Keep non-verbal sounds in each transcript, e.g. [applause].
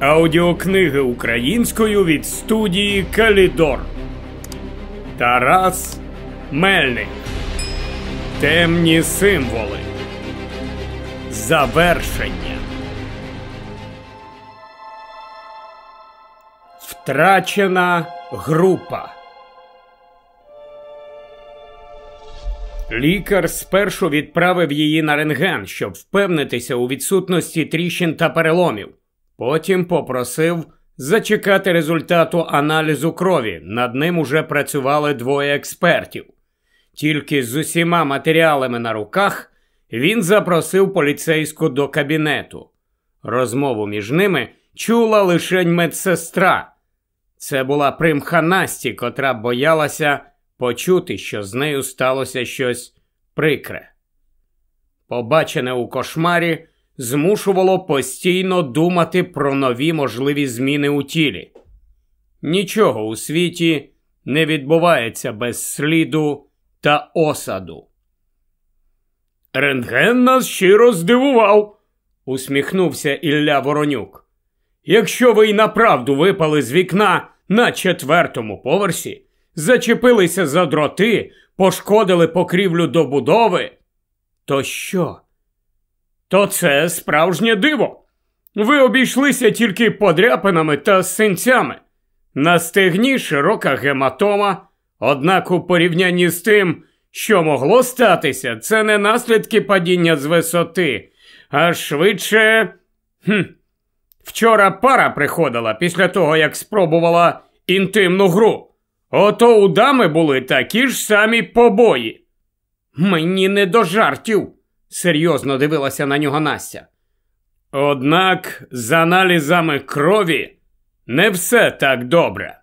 Аудіокниги українською від студії Калідор. Тарас Мельник. Темні символи. Завершення. Втрачена група. Лікар спершу відправив її на рентген, щоб впевнитися у відсутності тріщин та переломів. Потім попросив зачекати результату аналізу крові. Над ним уже працювали двоє експертів. Тільки з усіма матеріалами на руках він запросив поліцейську до кабінету. Розмову між ними чула лишень медсестра. Це була примха Насті, котра боялася почути, що з нею сталося щось прикре. Побачене у кошмарі змушувало постійно думати про нові можливі зміни у тілі. Нічого у світі не відбувається без сліду та осаду. Рентген нас щиро здивував, усміхнувся Ілля Воронюк. Якщо ви й направду випали з вікна на четвертому поверсі, зачепилися за дроти, пошкодили покрівлю добудови, то що? То це справжнє диво. Ви обійшлися тільки подряпинами та синцями. На стегні широка гематома, однак у порівнянні з тим, що могло статися, це не наслідки падіння з висоти, а швидше. Хм. Вчора пара приходила після того, як спробувала інтимну гру. Ото у дами були такі ж самі побої. Мені не до жартів серйозно дивилася на нього Настя. Однак з аналізами крові не все так добре.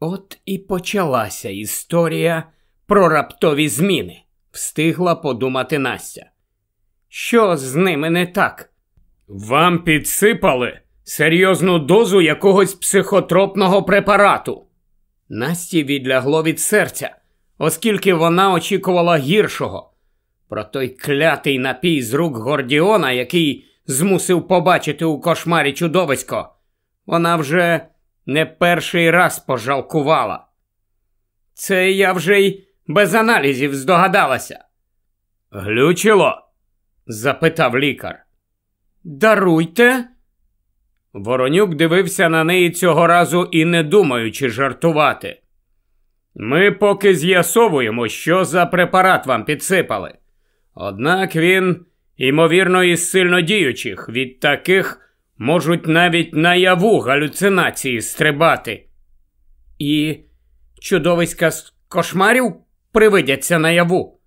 От і почалася історія про раптові зміни, встигла подумати Настя. Що з ними не так? Вам підсипали серйозну дозу якогось психотропного препарату. Насті відлягло від серця, оскільки вона очікувала гіршого. Про той клятий напій з рук Гордіона, який змусив побачити у кошмарі чудовисько, вона вже не перший раз пожалкувала. Це я вже й без аналізів здогадалася. Глючило? запитав лікар. Даруйте. Воронюк дивився на неї цього разу і не думаючи жартувати. Ми поки з'ясовуємо, що за препарат вам підсипали. Однак він, ймовірно, із сильнодіючих, від таких можуть навіть наяву галюцинації стрибати. І чудовиська з кошмарів привидяться наяву,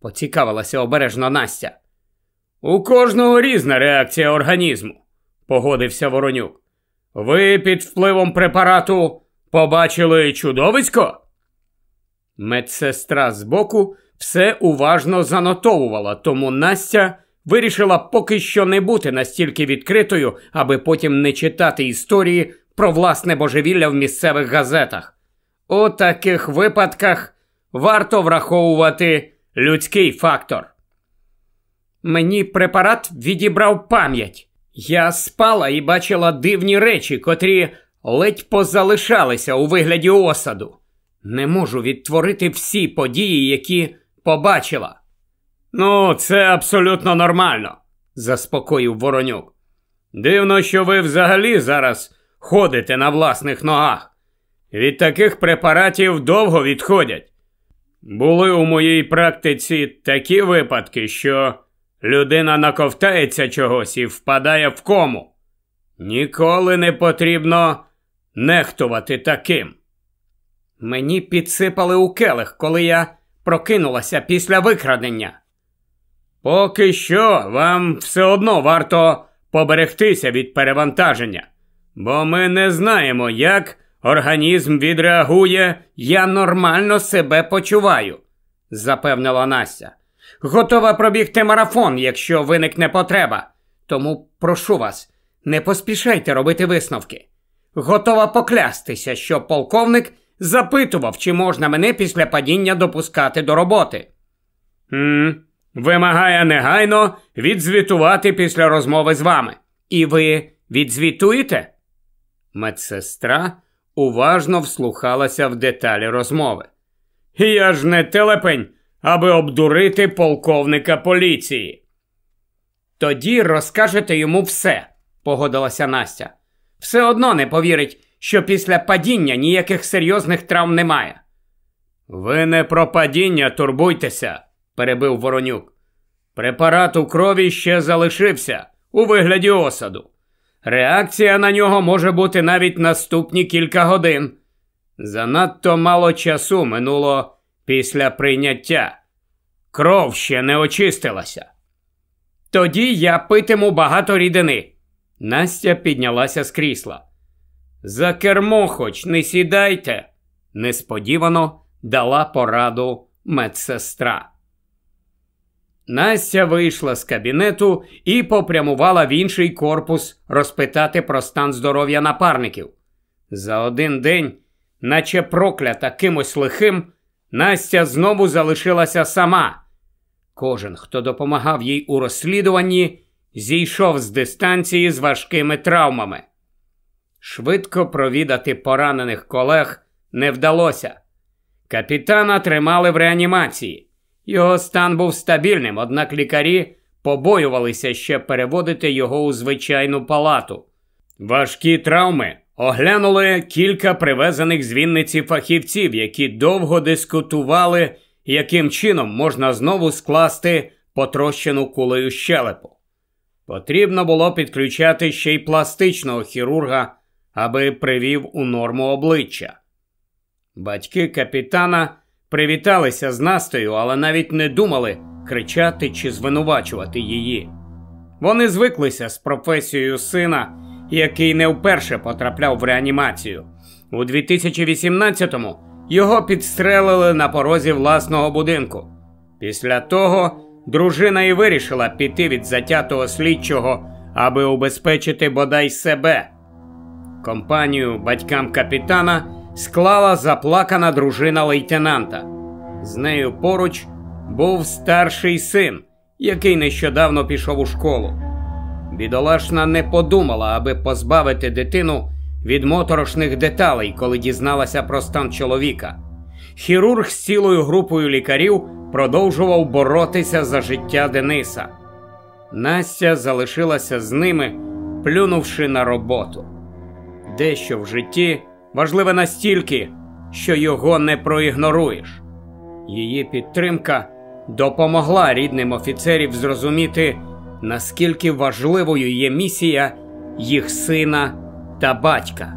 поцікавилася обережно Настя. У кожного різна реакція організму, погодився Воронюк. Ви під впливом препарату побачили чудовисько? Медсестра збоку все уважно занотовувала, тому Настя вирішила поки що не бути настільки відкритою, аби потім не читати історії про власне божевілля в місцевих газетах. У таких випадках варто враховувати людський фактор. Мені препарат відібрав пам'ять. Я спала і бачила дивні речі, котрі ледь позалишалися у вигляді осаду. Не можу відтворити всі події, які побачила. Ну, це абсолютно нормально, заспокоїв Воронюк. Дивно, що ви взагалі зараз ходите на власних ногах. Від таких препаратів довго відходять. Були у моїй практиці такі випадки, що людина наковтається чогось і впадає в кому. Ніколи не потрібно нехтувати таким. Мені підсипали у келих, коли я прокинулася після викрадення. Поки що вам все одно варто поберегтися від перевантаження, бо ми не знаємо, як організм відреагує, я нормально себе почуваю, запевнила Настя. Готова пробігти марафон, якщо виникне потреба. Тому прошу вас, не поспішайте робити висновки. Готова поклястися, що полковник запитував, чи можна мене після падіння допускати до роботи. «М Вимагає негайно відзвітувати після розмови з вами. І ви відзвітуєте? Медсестра уважно вслухалася в деталі розмови. Я ж не телепень, аби обдурити полковника поліції. Тоді розкажете йому все, погодилася Настя. Все одно не повірить, що після падіння ніяких серйозних травм немає. Ви не про падіння турбуйтеся, перебив Воронюк. Препарат у крові ще залишився у вигляді осаду. Реакція на нього може бути навіть наступні кілька годин. Занадто мало часу минуло після прийняття. Кров ще не очистилася. Тоді я питиму багато рідини. Настя піднялася з крісла. За кермо хоч не сідайте, несподівано дала пораду медсестра. Настя вийшла з кабінету і попрямувала в інший корпус розпитати про стан здоров'я напарників. За один день, наче проклята кимось лихим, Настя знову залишилася сама. Кожен, хто допомагав їй у розслідуванні, зійшов з дистанції з важкими травмами. Швидко провідати поранених колег не вдалося. Капітана тримали в реанімації. Його стан був стабільним, однак лікарі побоювалися ще переводити його у звичайну палату. Важкі травми оглянули кілька привезених з Вінниці фахівців, які довго дискутували, яким чином можна знову скласти потрощену кулею щелепу. Потрібно було підключати ще й пластичного хірурга, аби привів у норму обличчя. Батьки капітана привіталися з Настою, але навіть не думали кричати чи звинувачувати її. Вони звиклися з професією сина, який не вперше потрапляв в реанімацію. У 2018-му його підстрелили на порозі власного будинку. Після того дружина і вирішила піти від затятого слідчого, аби убезпечити бодай себе. Компанію батькам капітана склала заплакана дружина лейтенанта. З нею поруч був старший син, який нещодавно пішов у школу. Бідолашна не подумала, аби позбавити дитину від моторошних деталей, коли дізналася про стан чоловіка. Хірург з цілою групою лікарів продовжував боротися за життя Дениса. Настя залишилася з ними, плюнувши на роботу. Дещо в житті важливе настільки, що його не проігноруєш. Її підтримка допомогла рідним офіцерів зрозуміти, наскільки важливою є місія їх сина та батька.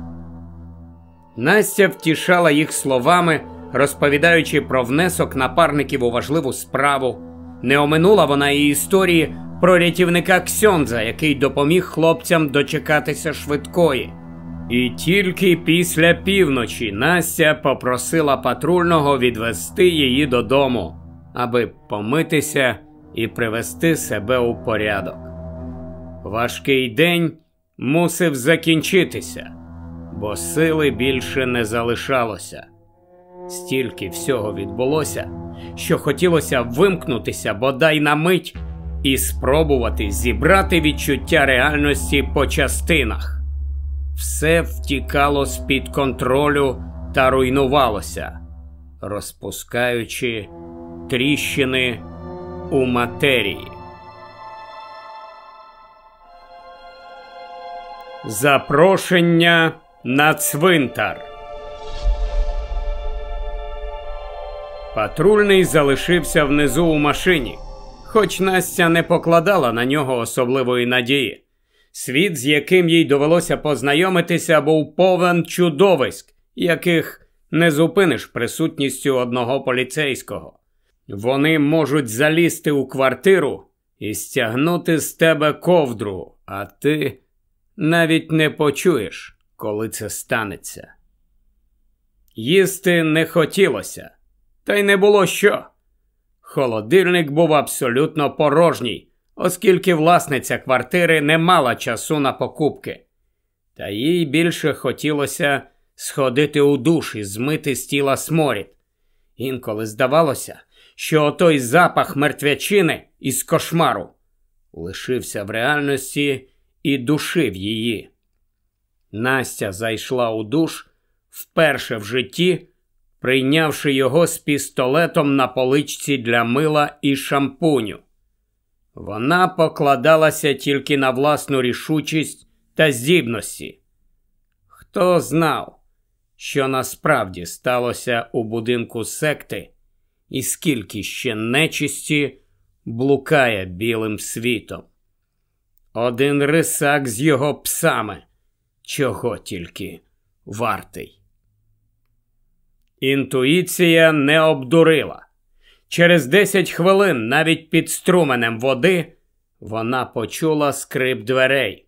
Настя втішала їх словами, розповідаючи про внесок напарників у важливу справу. Не оминула вона і історії про рятівника Ксьонза, який допоміг хлопцям дочекатися швидкої. І тільки після півночі Настя попросила патрульного відвести її додому, аби помитися і привести себе у порядок. Важкий день мусив закінчитися, бо сили більше не залишалося. Стільки всього відбулося, що хотілося вимкнутися бодай на мить і спробувати зібрати відчуття реальності по частинах. Все втікало з під контролю та руйнувалося, розпускаючи тріщини у матерії. Запрошення на цвинтар. Патрульний залишився внизу у машині, хоч Настя не покладала на нього особливої надії. Світ, з яким їй довелося познайомитися, був повен чудовиськ, яких не зупиниш присутністю одного поліцейського. Вони можуть залізти у квартиру і стягнути з тебе ковдру, а ти навіть не почуєш, коли це станеться. Їсти не хотілося, та й не було що. Холодильник був абсолютно порожній оскільки власниця квартири не мала часу на покупки, та їй більше хотілося сходити у душ і змити з тіла сморід. Інколи здавалося, що отой запах мертвячини із кошмару лишився в реальності і душив її. Настя зайшла у душ вперше в житті, прийнявши його з пістолетом на поличці для мила і шампуню. Вона покладалася тільки на власну рішучість та здібності. Хто знав, що насправді сталося у будинку секти, і скільки ще нечисті блукає білим світом. Один рисак з його псами, чого тільки вартий. Інтуїція не обдурила. Через 10 хвилин, навіть під струменем води, вона почула скрип дверей.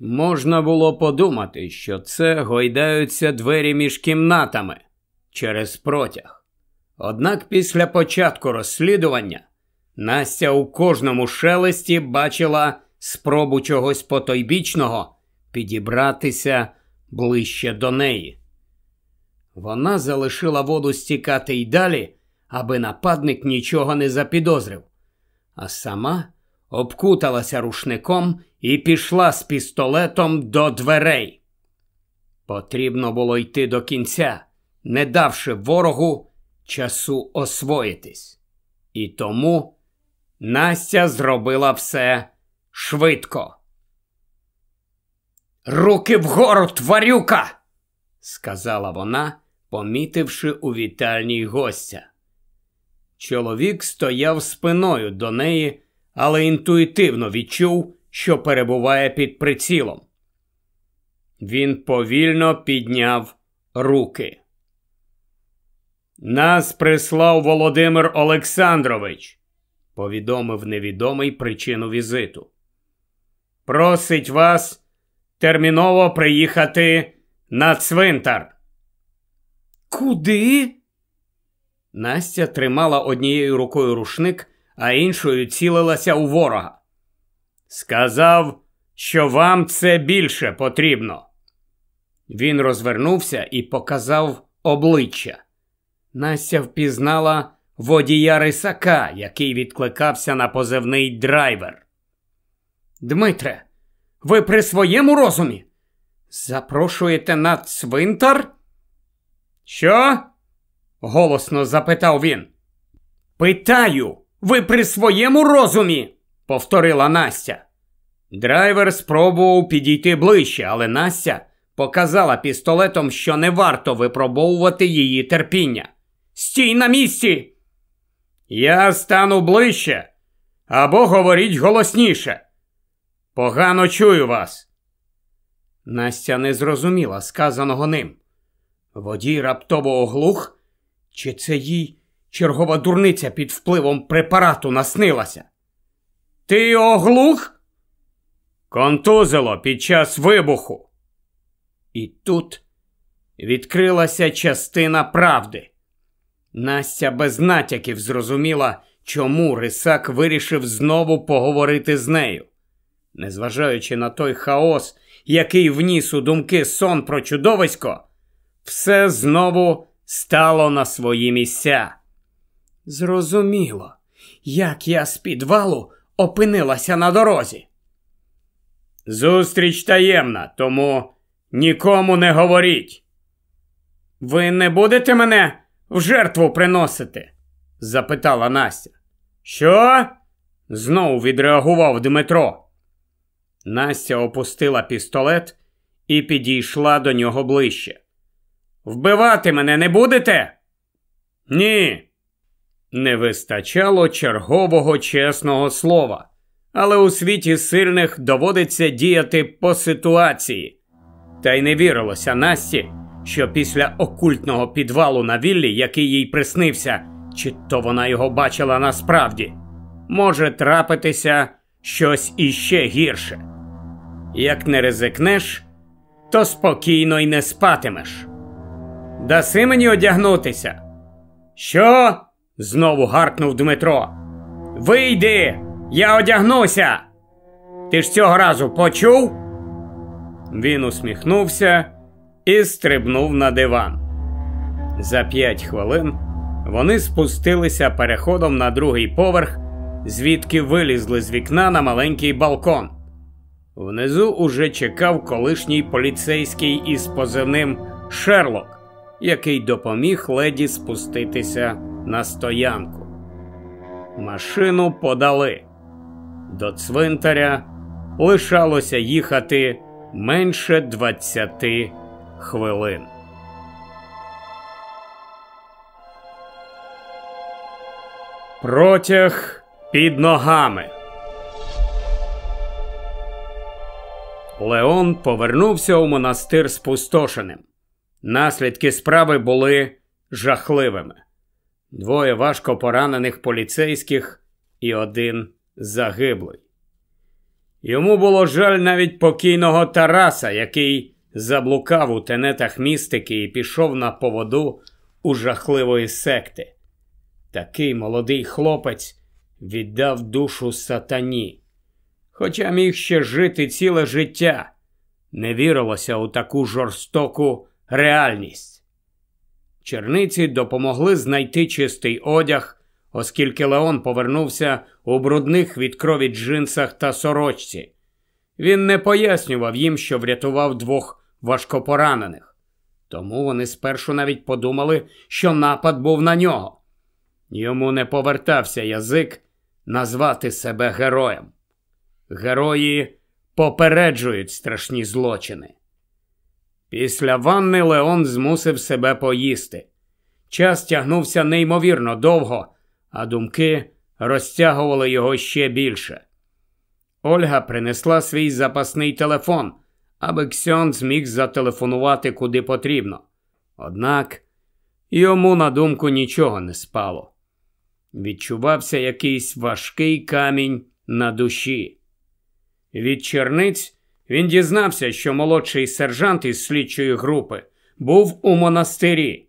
Можна було подумати, що це гойдаються двері між кімнатами через протяг. Однак після початку розслідування Настя у кожному шелесті бачила спробу чогось потойбічного підібратися ближче до неї. Вона залишила воду стікати й далі, аби нападник нічого не запідозрив, а сама обкуталася рушником і пішла з пістолетом до дверей. Потрібно було йти до кінця, не давши ворогу часу освоїтись. І тому Настя зробила все швидко. Руки вгору, тварюка! сказала вона, помітивши у вітальній гостя. Чоловік стояв спиною до неї, але інтуїтивно відчув, що перебуває під прицілом. Він повільно підняв руки. Нас прислав Володимир Олександрович, повідомив невідомий причину візиту. Просить вас терміново приїхати на цвинтар. Куди? Настя тримала однією рукою рушник, а іншою цілилася у ворога. Сказав, що вам це більше потрібно. Він розвернувся і показав обличчя. Настя впізнала водія рисака, який відкликався на позивний драйвер. Дмитре, ви при своєму розумі? Запрошуєте на цвинтар? Що? голосно запитав він. Питаю, ви при своєму розумі? повторила Настя. Драйвер спробував підійти ближче, але Настя показала пістолетом, що не варто випробовувати її терпіння. Стій на місці! Я стану ближче або говоріть голосніше. Погано чую вас. Настя не зрозуміла сказаного ним. Водій раптово оглух, чи це їй чергова дурниця під впливом препарату наснилася? Ти оглух? Контузило під час вибуху. І тут відкрилася частина правди. Настя без натяків зрозуміла, чому Рисак вирішив знову поговорити з нею. Незважаючи на той хаос, який вніс у думки сон про чудовисько, все знову стало на свої місця. Зрозуміло, як я з підвалу опинилася на дорозі. Зустріч таємна, тому нікому не говоріть. Ви не будете мене в жертву приносити? запитала Настя. Що? знову відреагував Дмитро. Настя опустила пістолет і підійшла до нього ближче. Вбивати мене не будете? Ні. Не вистачало чергового чесного слова, але у світі сильних доводиться діяти по ситуації. Та й не вірилося Насті, що після окультного підвалу на віллі, який їй приснився, чи то вона його бачила насправді, може трапитися щось іще гірше. Як не ризикнеш, то спокійно й не спатимеш. Даси мені одягнутися. Що? знову гаркнув Дмитро. Вийди, я одягнуся. Ти ж цього разу почув? Він усміхнувся і стрибнув на диван. За п'ять хвилин Вони спустилися переходом на другий поверх, звідки вилізли з вікна на маленький балкон. Внизу уже чекав колишній поліцейський із позивним Шерлок, який допоміг леді спуститися на стоянку. Машину подали. До цвинтаря лишалося їхати менше 20 хвилин. Протяг під ногами. Леон повернувся у монастир спустошеним. Наслідки справи були жахливими. Двоє важко поранених поліцейських і один загиблий. Йому було жаль навіть покійного Тараса, який заблукав у тенетах містики і пішов на поводу у жахливої секти. Такий молодий хлопець віддав душу сатані, хоча міг ще жити ціле життя, не вірилося у таку жорстоку реальність. Черниці допомогли знайти чистий одяг, оскільки Леон повернувся у брудних від крові джинсах та сорочці. Він не пояснював їм, що врятував двох важкопоранених. Тому вони спершу навіть подумали, що напад був на нього. Йому не повертався язик назвати себе героєм. Герої попереджують страшні злочини. Після ванни Леон змусив себе поїсти. Час тягнувся неймовірно довго, а думки розтягували його ще більше. Ольга принесла свій запасний телефон, аби Ксьон зміг зателефонувати куди потрібно. Однак йому на думку нічого не спало. Відчувався якийсь важкий камінь на душі. Від черниць він дізнався, що молодший сержант із слідчої групи був у монастирі.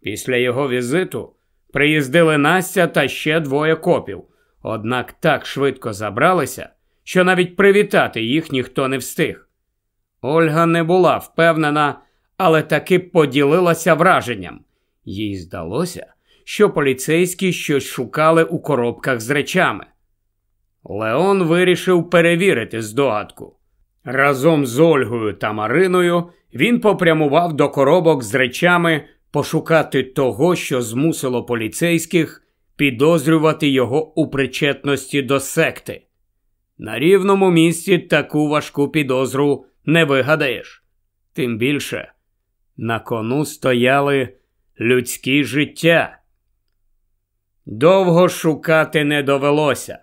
Після його візиту приїздили Настя та ще двоє копів, однак так швидко забралися, що навіть привітати їх ніхто не встиг. Ольга не була впевнена, але таки поділилася враженням. Їй здалося, що поліцейські щось шукали у коробках з речами. Леон вирішив перевірити здогадку. Разом з Ольгою та Мариною він попрямував до коробок з речами пошукати того, що змусило поліцейських підозрювати його у причетності до секти. На рівному місці таку важку підозру не вигадаєш. Тим більше на кону стояли людські життя. Довго шукати не довелося.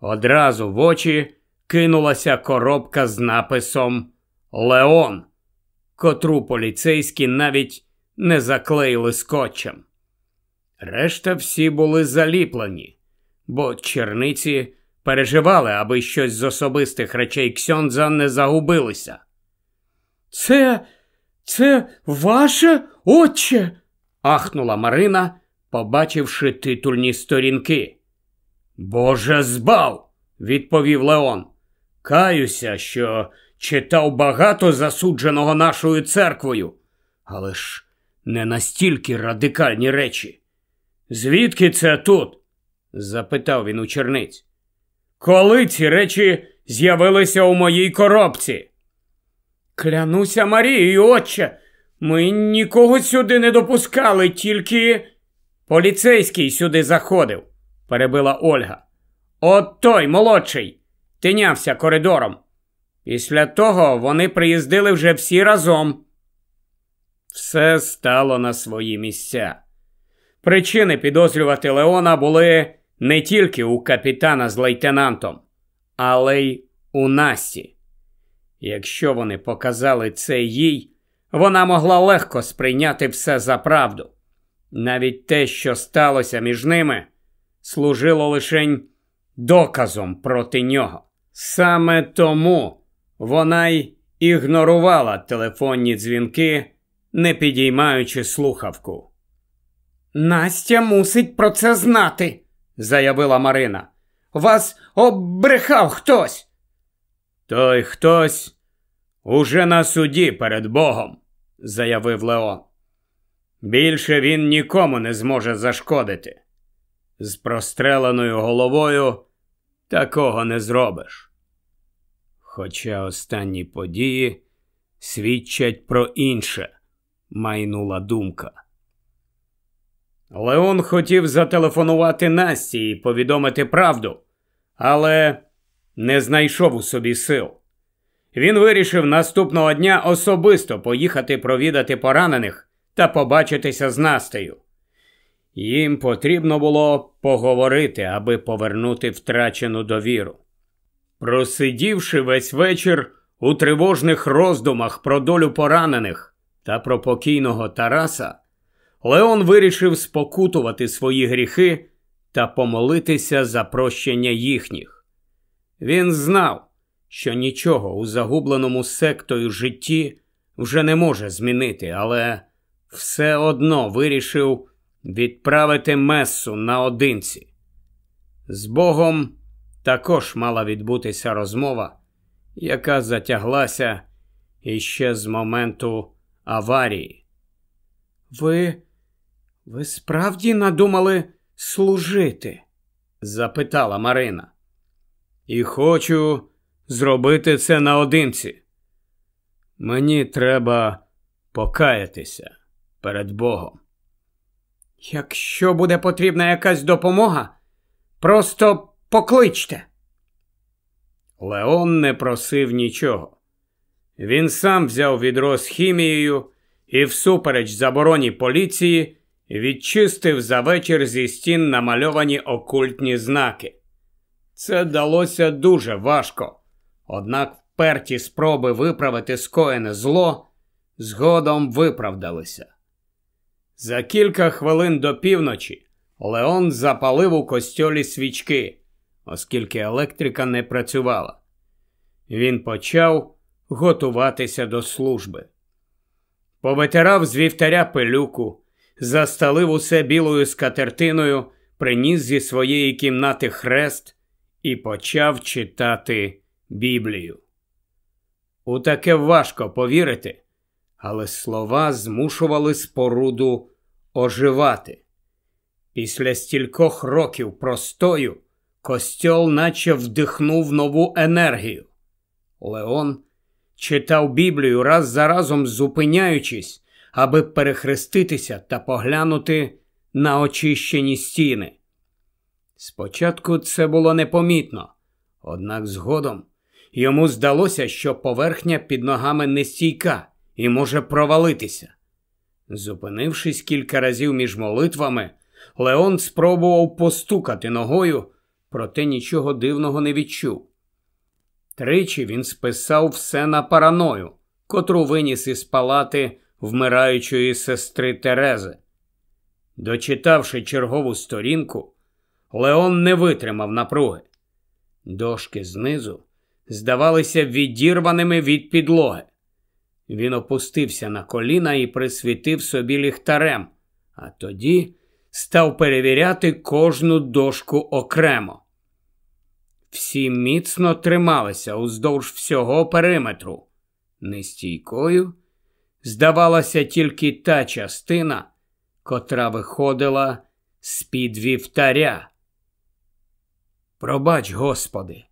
Одразу в очі кинулася коробка з написом Леон, котру поліцейські навіть не заклеїли скотчем. Решта всі були заліплені, бо черниці переживали, аби щось з особистих речей Ксьонза не загубилося. Це, це ваше отче? ахнула Марина, побачивши титульні сторінки. Боже збав, відповів Леон. Каюся, що читав багато засудженого нашою церквою, але ж не настільки радикальні речі. Звідки це тут? запитав він у черниць. Коли ці речі з'явилися у моїй коробці? Клянуся Марією, отче, ми нікого сюди не допускали, тільки поліцейський сюди заходив, перебила Ольга. От той молодший тинявся коридором. Після того вони приїздили вже всі разом. Все стало на свої місця. Причини підозрювати Леона були не тільки у капітана з лейтенантом, але й у Насті. Якщо вони показали це їй, вона могла легко сприйняти все за правду. Навіть те, що сталося між ними, служило лишень доказом проти нього. Саме тому вона й ігнорувала телефонні дзвінки, не підіймаючи слухавку. Настя мусить про це знати, заявила Марина. Вас обрехав хтось. Той хтось уже на суді перед Богом, заявив Леон. Більше він нікому не зможе зашкодити. З простреленою головою такого не зробиш. Хоча останні події свідчать про інше, майнула думка. Леон хотів зателефонувати Насті і повідомити правду, але не знайшов у собі сил. Він вирішив наступного дня особисто поїхати провідати поранених та побачитися з Настею. Їм потрібно було поговорити, аби повернути втрачену довіру. Просидівши весь вечір у тривожних роздумах про долю поранених та про покійного Тараса, Леон вирішив спокутувати свої гріхи та помолитися за прощення їхніх. Він знав, що нічого у загубленому сектою житті вже не може змінити, але все одно вирішив відправити месу наодинці. З Богом також мала відбутися розмова, яка затяглася іще з моменту аварії. Ви, ви справді надумали служити? запитала Марина. І хочу зробити це наодинці. Мені треба покаятися перед Богом. Якщо буде потрібна якась допомога, просто покличте. Леон не просив нічого. Він сам взяв відро з хімією і, всупереч забороні поліції, відчистив за вечір зі стін намальовані окультні знаки. Це далося дуже важко, однак вперті спроби виправити скоєне зло згодом виправдалися. За кілька хвилин до півночі Леон запалив у костьолі свічки, оскільки електрика не працювала. Він почав готуватися до служби. Повитирав з вівтаря пилюку, засталив усе білою скатертиною, приніс зі своєї кімнати хрест і почав читати Біблію. У таке важко повірити, але слова змушували споруду оживати. Після стількох років простою костьол наче вдихнув нову енергію. Леон читав Біблію раз за разом зупиняючись, аби перехреститися та поглянути на очищені стіни. Спочатку це було непомітно, однак згодом йому здалося, що поверхня під ногами нестійка і може провалитися. Зупинившись кілька разів між молитвами, Леон спробував постукати ногою, проте нічого дивного не відчув. Тричі він списав все на параною, котру виніс із палати вмираючої сестри Терези. Дочитавши чергову сторінку, Леон не витримав напруги. Дошки знизу здавалися відірваними від підлоги. Він опустився на коліна і присвітив собі ліхтарем, а тоді став перевіряти кожну дошку окремо. Всі міцно трималися уздовж всього периметру. Нестійкою здавалася тільки та частина, котра виходила з-під вівтаря. Пробач, Господи,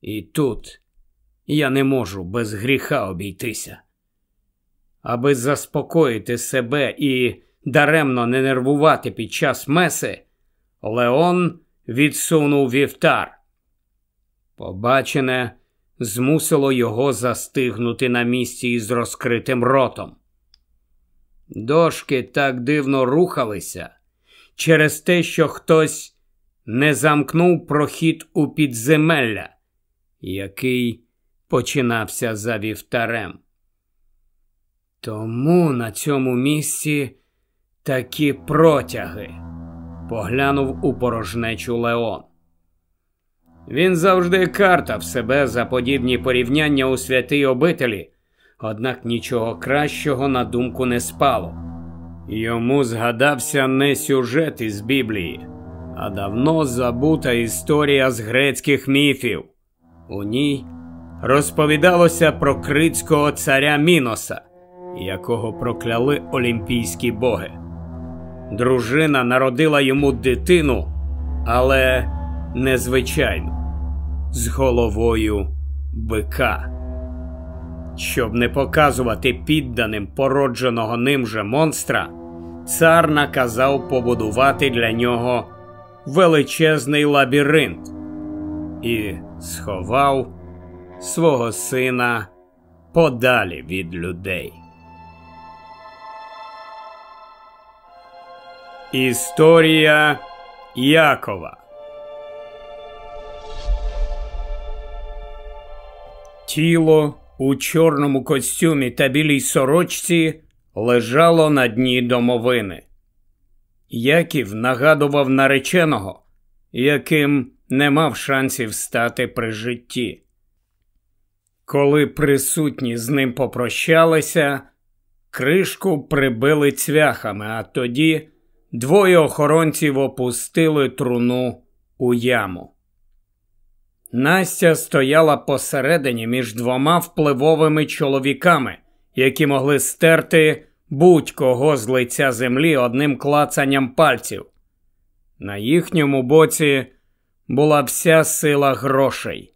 і тут я не можу без гріха обійтися. Аби заспокоїти себе і даремно не нервувати під час меси, Леон відсунув вівтар. Побачене змусило його застигнути на місці із розкритим ротом. Дошки так дивно рухалися через те, що хтось не замкнув прохід у підземелля, який починався за вівтарем. Тому на цьому місці такі протяги, поглянув у порожнечу Леон. Він завжди картав себе за подібні порівняння у святій обителі, однак нічого кращого на думку не спало. Йому згадався не сюжет із Біблії, а давно забута історія з грецьких міфів. У ній розповідалося про критського царя Міноса, якого прокляли олімпійські боги. Дружина народила йому дитину, але незвичайну, з головою бика. Щоб не показувати підданим породженого ним же монстра, цар наказав побудувати для нього величезний лабіринт і сховав свого сина подалі від людей. Історія Якова. Тіло у чорному костюмі та білій сорочці лежало на дні домовини. Яків нагадував нареченого, яким не мав шансів стати при житті. Коли присутні з ним попрощалися, кришку прибили цвяхами, а тоді двоє охоронців опустили труну у яму. Настя стояла посередині між двома впливовими чоловіками, які могли стерти будь-кого з лиця землі одним клацанням пальців. На їхньому боці була вся сила грошей.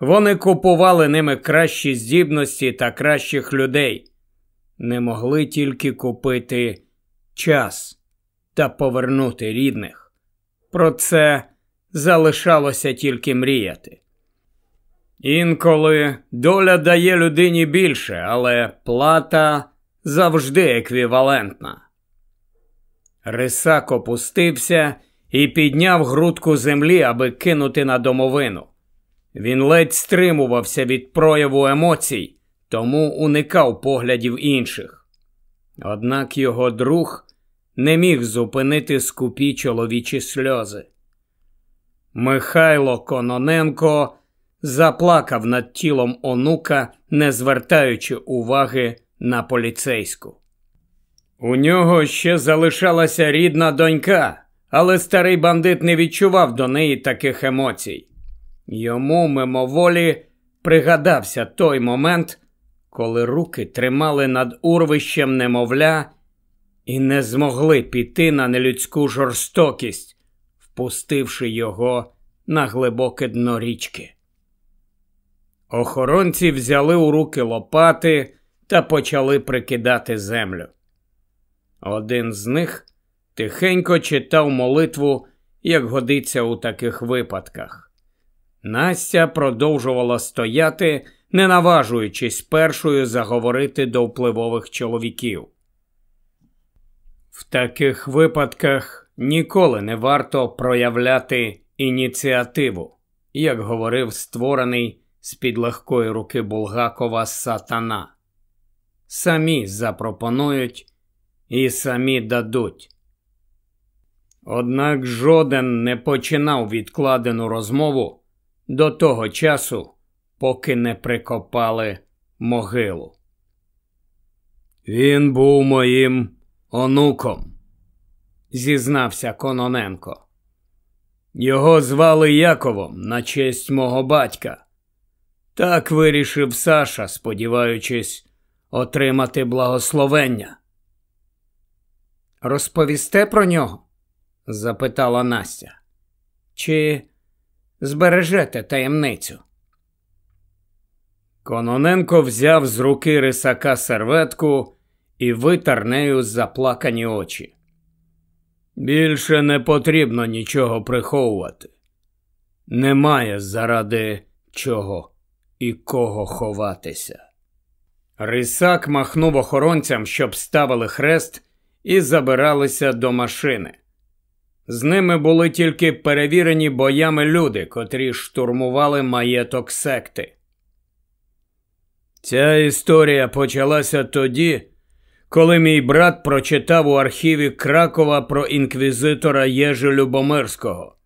Вони купували ними кращі здібності та кращих людей, не могли тільки купити час та повернути рідних. Про це залишалося тільки мріяти. Інколи доля дає людині більше, але плата завжди еквівалентна. Рисак опустився і підняв грудку землі, аби кинути на домовину. Він ледь стримувався від прояву емоцій, тому уникав поглядів інших. Однак його друг не міг зупинити скупі чоловічі сльози. Михайло Кононенко заплакав над тілом онука, не звертаючи уваги на поліцейську. У нього ще залишалася рідна донька, але старий бандит не відчував до неї таких емоцій. Йому мимоволі пригадався той момент, коли руки тримали над урвищем немовля і не змогли піти на нелюдську жорстокість, впустивши його на глибоке дно річки. Охоронці взяли у руки лопати та почали прикидати землю. Один з них тихенько читав молитву, як годиться у таких випадках. Настя продовжувала стояти, не наважуючись першою заговорити до впливових чоловіків. В таких випадках ніколи не варто проявляти ініціативу, як говорив створений з під легкої руки Булгакова сатана. Самі запропонують і самі дадуть. Однак жоден не починав відкладену розмову до того часу, поки не прикопали могилу. Він був моїм онуком, зізнався Кононенко. Його звали Яковом на честь мого батька. Так вирішив Саша, сподіваючись отримати благословення. Розповісте про нього? запитала Настя. Чи збережете таємницю? Кононенко взяв з руки рисака серветку і витер нею заплакані очі. Більше не потрібно нічого приховувати. Немає заради чого і кого ховатися. Рисак махнув охоронцям, щоб ставили хрест, і забиралися до машини. З ними були тільки перевірені боями люди, котрі штурмували маєток секти. Ця історія почалася тоді, коли мій брат прочитав у архіві Кракова про інквізитора Єжи Любомирського.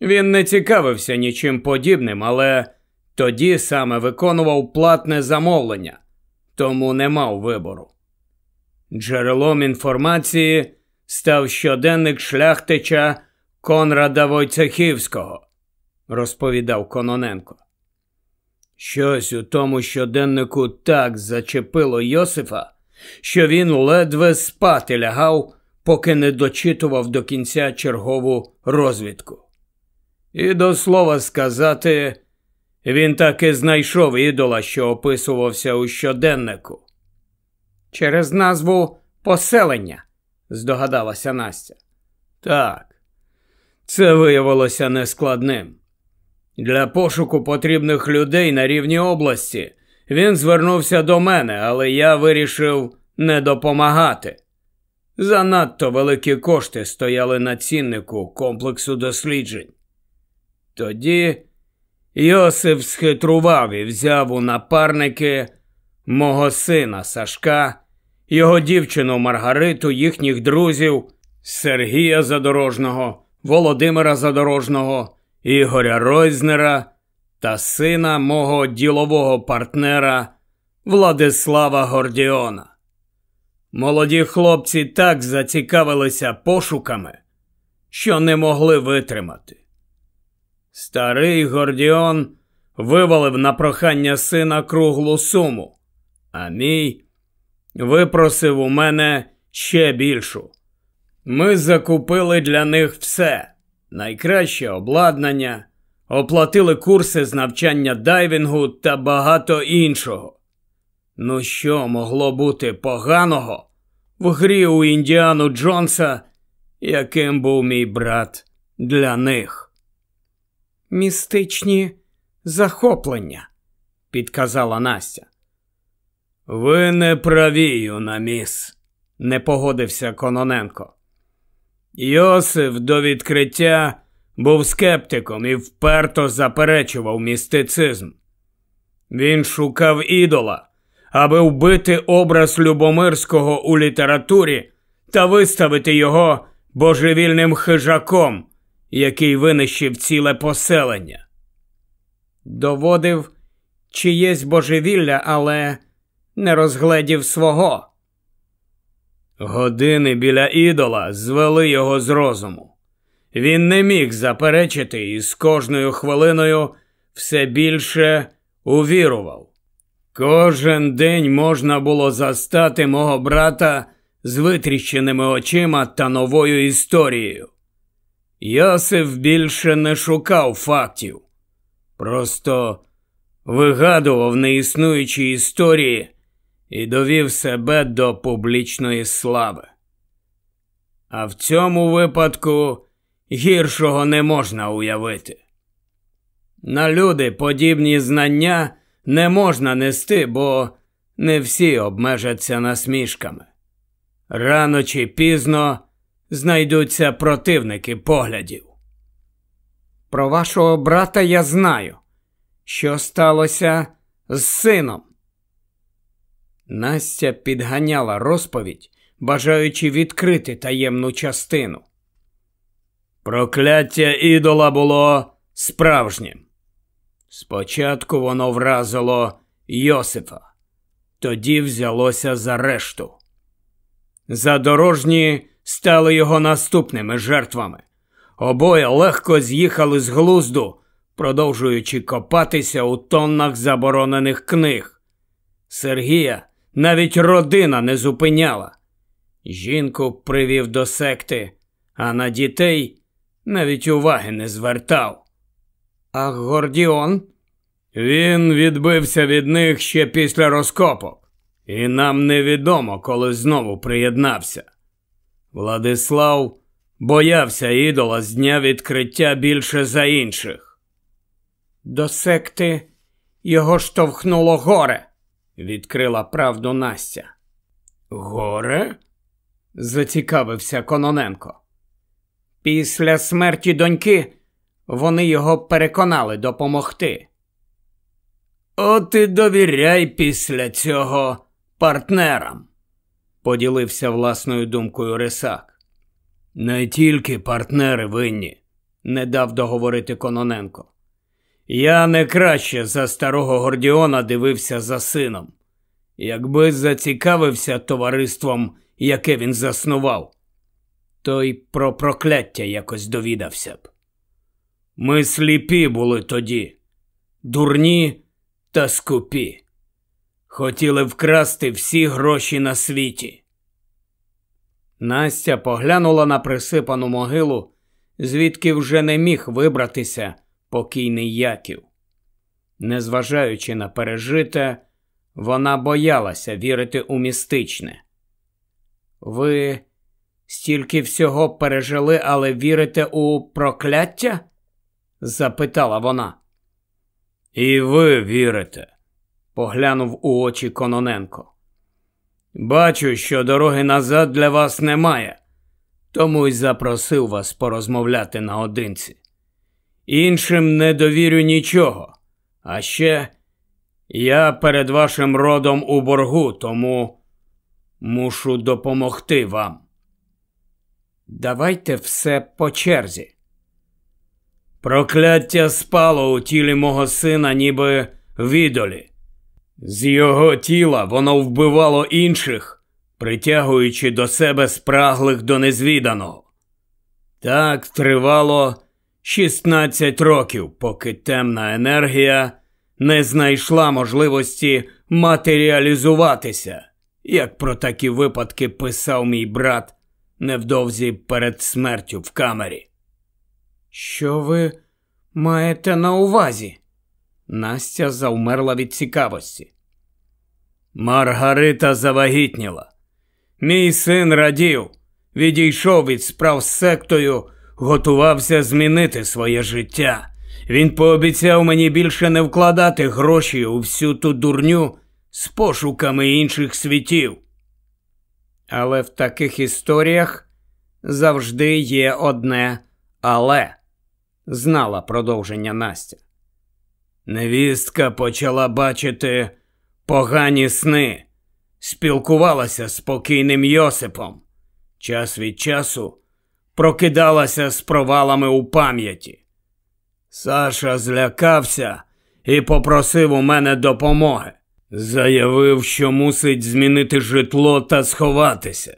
Він не цікавився нічим подібним, але тоді саме виконував платне замовлення, тому не мав вибору. Джерелом інформації став щоденник шляхтича Конрада Войцехівського, розповідав Кононенко. Щось у тому щоденнику так зачепило Йосифа, що він ледве спати лягав, поки не дочитував до кінця чергову розвідку. І до слова сказати, він таки знайшов ідола, що описувався у щоденнику. Через назву поселення, здогадалася Настя. Так, це виявилося нескладним. Для пошуку потрібних людей на рівні області він звернувся до мене, але я вирішив не допомагати. Занадто великі кошти стояли на ціннику комплексу досліджень. Тоді Йосиф схитрував і взяв у напарники мого сина Сашка, його дівчину Маргариту, їхніх друзів Сергія Задорожного, Володимира Задорожного, Ігоря Ройзнера та сина мого ділового партнера Владислава Гордіона. Молоді хлопці так зацікавилися пошуками, що не могли витримати. Старий Гордіон вивалив на прохання сина круглу суму, а мій випросив у мене ще більшу. Ми закупили для них все найкраще обладнання, оплатили курси з навчання дайвінгу та багато іншого. Ну що могло бути поганого в грі у Індіану Джонса, яким був мій брат для них? Містичні захоплення, підказала Настя. Ви не праві, юна міс, не погодився Кононенко. Йосиф до відкриття був скептиком і вперто заперечував містицизм. Він шукав ідола, аби вбити образ Любомирського у літературі та виставити його божевільним хижаком, який винищив ціле поселення. Доводив чиєсь божевілля, але не розгледів свого. Години біля ідола звели його з розуму. Він не міг заперечити і з кожною хвилиною все більше увірував. Кожен день можна було застати мого брата з витріщеними очима та новою історією. Йосиф більше не шукав фактів, просто вигадував неіснуючі історії і довів себе до публічної слави. А в цьому випадку гіршого не можна уявити. На люди подібні знання не можна нести, бо не всі обмежаться насмішками. Рано чи пізно знайдуться противники поглядів. Про вашого брата я знаю, що сталося з сином. Настя підганяла розповідь, бажаючи відкрити таємну частину. Прокляття ідола було справжнім. Спочатку воно вразило Йосифа, тоді взялося за решту. Задорожні стали його наступними жертвами. Обоє легко з'їхали з глузду, продовжуючи копатися у тоннах заборонених книг. Сергія навіть родина не зупиняла. Жінку привів до секти, а на дітей навіть уваги не звертав. А Гордіон? Він відбився від них ще після розкопок, і нам невідомо, коли знову приєднався. Владислав боявся ідола з дня відкриття більше за інших. До секти його штовхнуло горе відкрила правду Настя. Горе? зацікавився Кононенко. Після смерті доньки вони його переконали допомогти. От і довіряй після цього партнерам, поділився власною думкою Рисак. Не тільки партнери винні, не дав договорити Кононенко. Я не краще за старого Гордіона дивився за сином, якби зацікавився товариством, яке він заснував, то й про прокляття якось довідався б. Ми сліпі були тоді, дурні та скупі. Хотіли вкрасти всі гроші на світі. Настя поглянула на присипану могилу, звідки вже не міг вибратися покійний Яків. Незважаючи на пережите, вона боялася вірити у містичне. Ви стільки всього пережили, але вірите у прокляття? запитала вона. І ви вірите, поглянув у очі Кононенко. Бачу, що дороги назад для вас немає, тому й запросив вас порозмовляти наодинці. Іншим не довірю нічого. А ще я перед вашим родом у боргу, тому мушу допомогти вам. Давайте все по черзі. Прокляття спало у тілі мого сина, ніби відолі. З його тіла воно вбивало інших, притягуючи до себе спраглих до незвіданого. Так тривало 16 років, поки темна енергія не знайшла можливості матеріалізуватися, як про такі випадки писав мій брат невдовзі перед смертю в камері. Що ви маєте на увазі? Настя завмерла від цікавості. Маргарита завагітніла. Мій син радів, відійшов від справ з сектою, готувався змінити своє життя. Він пообіцяв мені більше не вкладати гроші у всю ту дурню з пошуками інших світів. Але в таких історіях завжди є одне але, знала продовження Настя. Невістка почала бачити погані сни, спілкувалася з покійним Йосипом. Час від часу прокидалася з провалами у пам'яті. Саша злякався і попросив у мене допомоги. Заявив, що мусить змінити житло та сховатися.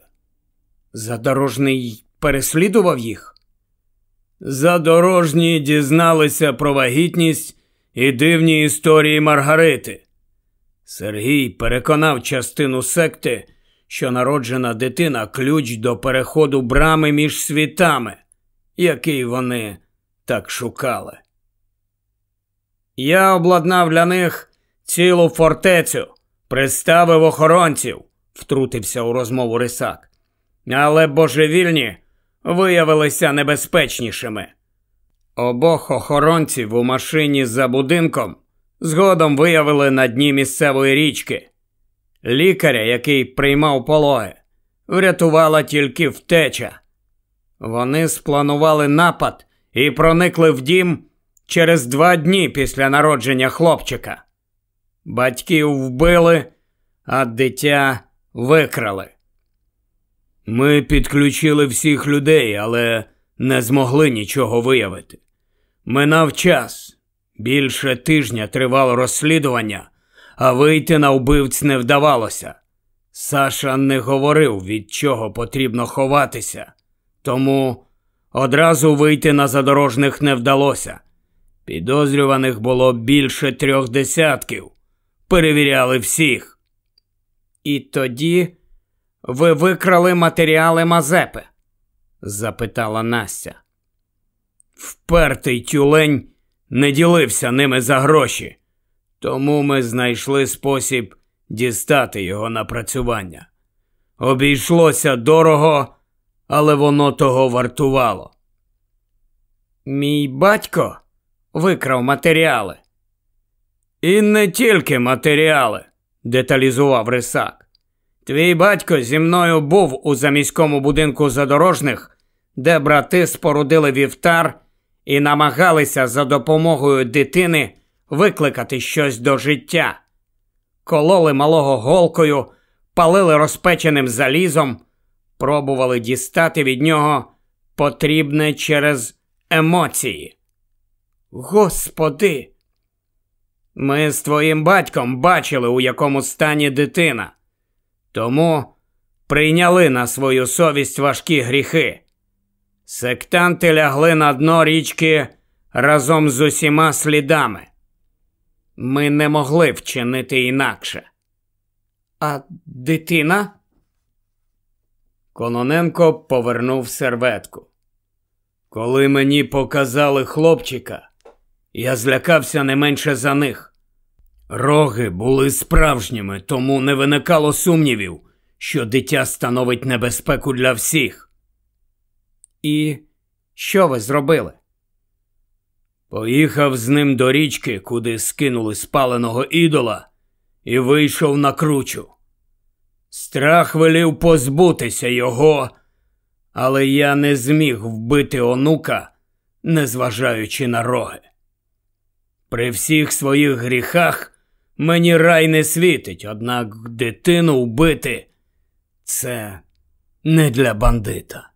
Задорожний переслідував їх. Задорожні дізналися про вагітність і дивні історії Маргарити. Сергій переконав частину секти, що народжена дитина ключ до переходу брами між світами, який вони так шукали. Я обладнав для них цілу фортецю, приставив охоронців, втрутився у розмову рисак. Але божевільні виявилися небезпечнішими. Обох охоронців у машині за будинком згодом виявили на дні місцевої річки. Лікаря, який приймав пологи, врятувала тільки втеча. Вони спланували напад і проникли в дім через два дні після народження хлопчика. Батьків вбили, а дитя викрали. Ми підключили всіх людей, але не змогли нічого виявити. Минав час. Більше тижня тривало розслідування, а вийти на вбивць не вдавалося. Саша не говорив, від чого потрібно ховатися, тому одразу вийти на задорожних не вдалося. Підозрюваних було більше трьох десятків. Перевіряли всіх. І тоді ви викрали матеріали Мазепи? запитала Настя. Впертий тюлень не ділився ними за гроші, тому ми знайшли спосіб дістати його напрацювання. Обійшлося дорого, але воно того вартувало. Мій батько викрав матеріали. І не тільки матеріали, деталізував рисак. Твій батько зі мною був у заміському будинку задорожних, де брати спорудили вівтар і намагалися за допомогою дитини викликати щось до життя. Кололи малого голкою, палили розпеченим залізом, пробували дістати від нього потрібне через емоції. Господи, ми з твоїм батьком бачили, у якому стані дитина, тому прийняли на свою совість важкі гріхи. Сектанти лягли на дно річки разом з усіма слідами. Ми не могли вчинити інакше. А дитина? Кононенко повернув серветку. Коли мені показали хлопчика, я злякався не менше за них. Роги були справжніми, тому не виникало сумнівів, що дитя становить небезпеку для всіх. І що ви зробили? Поїхав з ним до річки, куди скинули спаленого ідола, і вийшов на кручу. Страх велів позбутися його, але я не зміг вбити онука, незважаючи на роги. При всіх своїх гріхах мені рай не світить, однак дитину вбити це не для бандита.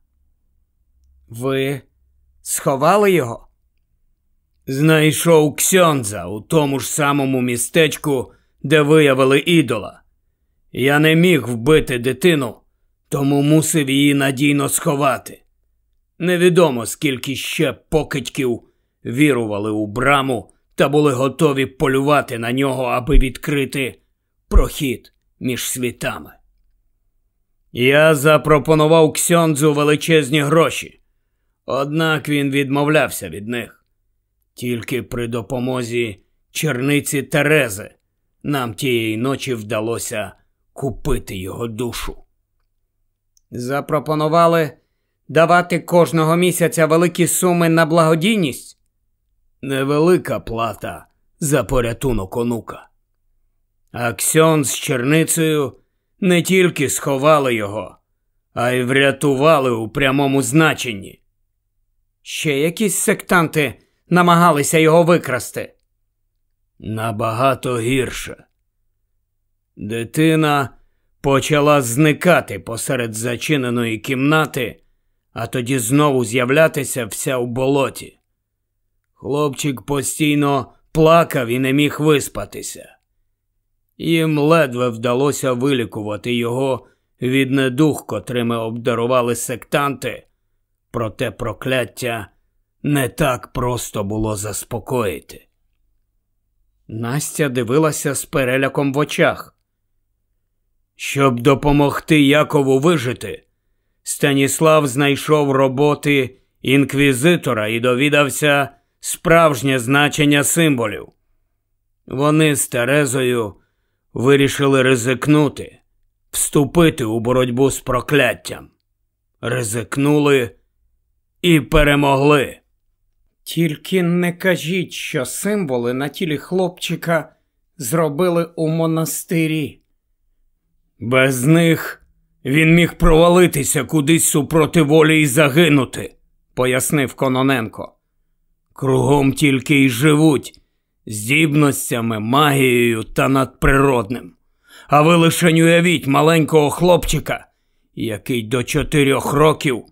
Ви сховали його? Знайшов Ксьонза у тому ж самому містечку, де виявили ідола. Я не міг вбити дитину, тому мусив її надійно сховати. Невідомо, скільки ще покидьків вірували у браму та були готові полювати на нього, аби відкрити прохід між світами. Я запропонував Ксьонзу величезні гроші, однак він відмовлявся від них. Тільки при допомозі черниці Терези нам тієї ночі вдалося купити його душу. Запропонували давати кожного місяця великі суми на благодійність? Невелика плата за порятунок онука. Аксьон з черницею не тільки сховали його, а й врятували у прямому значенні. Ще якісь сектанти намагалися його викрасти. Набагато гірше. Дитина почала зникати посеред зачиненої кімнати, а тоді знову з'являтися вся у болоті. Хлопчик постійно плакав і не міг виспатися. Їм ледве вдалося вилікувати його від недух, котрими обдарували сектанти, проте прокляття не так просто було заспокоїти. Настя дивилася з переляком в очах. Щоб допомогти Якову вижити, Станіслав знайшов роботи інквізитора і довідався справжнє значення символів. Вони з Терезою вирішили ризикнути, вступити у боротьбу з прокляттям. Ризикнули і перемогли. Тільки не кажіть, що символи на тілі хлопчика зробили у монастирі. Без них він міг провалитися кудись супроти волі і загинути, пояснив Кононенко. Кругом тільки й живуть здібностями, магією та надприродним. А ви лише уявіть маленького хлопчика, який до чотирьох років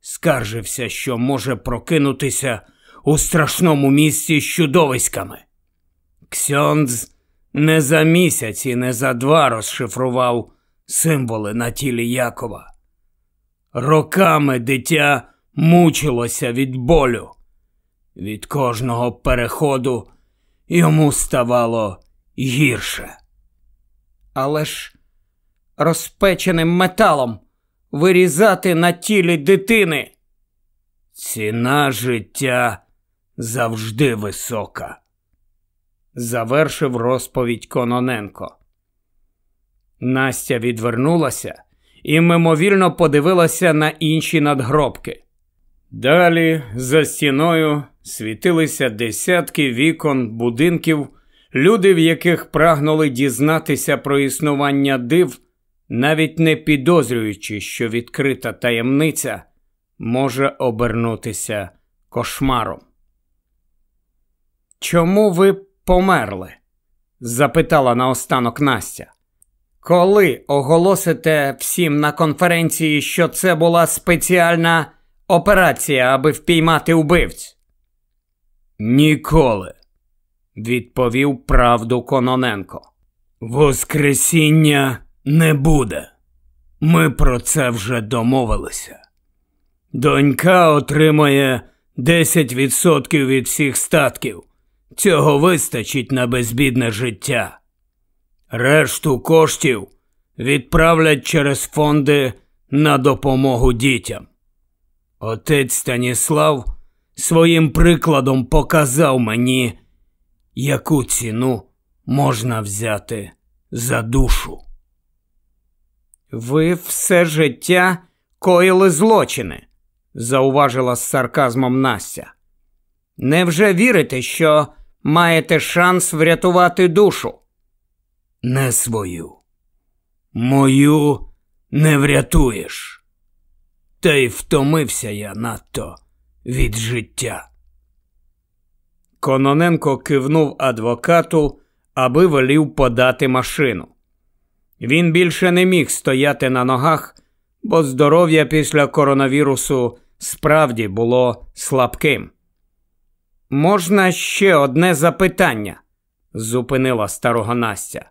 скаржився, що може прокинутися у страшному місці з чудовиськами. Ксьондз не за місяць і не за два розшифрував символи на тілі Якова. Роками дитя мучилося від болю. Від кожного переходу йому ставало гірше. Але ж розпеченим металом вирізати на тілі дитини. Ціна життя завжди висока, завершив розповідь Кононенко. Настя відвернулася і мимовільно подивилася на інші надгробки. Далі за стіною світилися десятки вікон, будинків, люди, в яких прагнули дізнатися про існування див, навіть не підозрюючи, що відкрита таємниця може обернутися кошмаром. Чому ви померли? запитала наостанок Настя. Коли оголосите всім на конференції, що це була спеціальна операція, аби впіймати убивць? Ніколи, відповів правду Кононенко. Воскресіння не буде. Ми про це вже домовилися. Донька отримає 10% від всіх статків цього вистачить на безбідне життя. Решту коштів відправлять через фонди на допомогу дітям. Отець Станіслав своїм прикладом показав мені, яку ціну можна взяти за душу. Ви все життя коїли злочини, зауважила з сарказмом Настя. Невже вірите, що маєте шанс врятувати душу? Не свою. Мою не врятуєш. Та й втомився я надто від життя. Кононенко кивнув адвокату, аби велів подати машину. Він більше не міг стояти на ногах, бо здоров'я після коронавірусу справді було слабким. Можна ще одне запитання? зупинила старого Настя.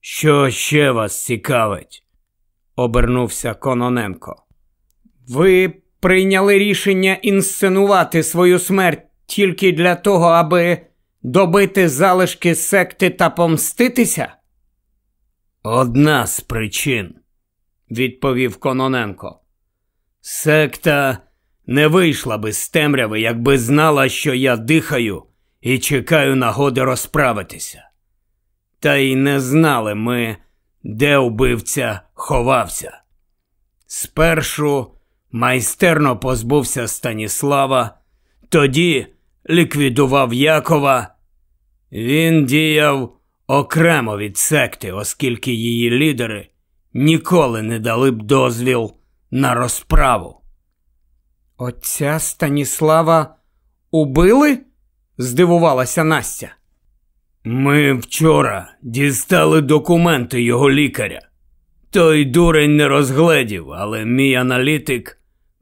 Що ще вас цікавить? обернувся Кононенко. Ви прийняли рішення інсценувати свою смерть тільки для того, аби добити залишки секти та помститися? Одна з причин, відповів Кононенко. Секта не вийшла би з темряви, якби знала, що я дихаю і чекаю нагоди розправитися. Та й не знали ми, де убивця ховався. Спершу майстерно позбувся Станіслава, тоді ліквідував Якова. Він діяв окремо від секти, оскільки її лідери ніколи не дали б дозвіл на розправу. Отця Станіслава убили? здивувалася Настя. Ми вчора дістали документи його лікаря. Той дурень не розгледів, але мій аналітик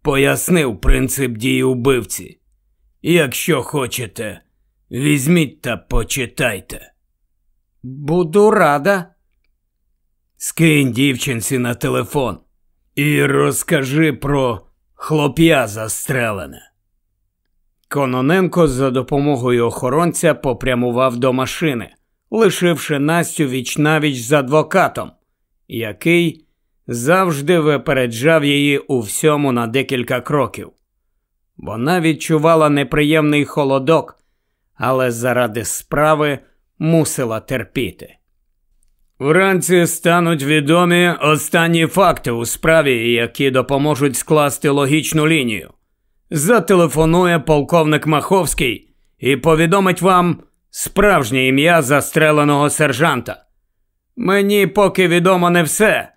пояснив принцип дії убивці. Якщо хочете, візьміть та почитайте. Буду рада. Скинь дівчинці на телефон і розкажи про хлоп'я застрелене. Кононенко за допомогою охоронця попрямував до машини, лишивши Настю вічнавіч з адвокатом, який завжди випереджав її у всьому на декілька кроків. Вона відчувала неприємний холодок, але заради справи мусила терпіти. Вранці стануть відомі останні факти у справі, які допоможуть скласти логічну лінію. Зателефонує полковник Маховський і повідомить вам справжнє ім'я застреленого сержанта. Мені поки відомо не все,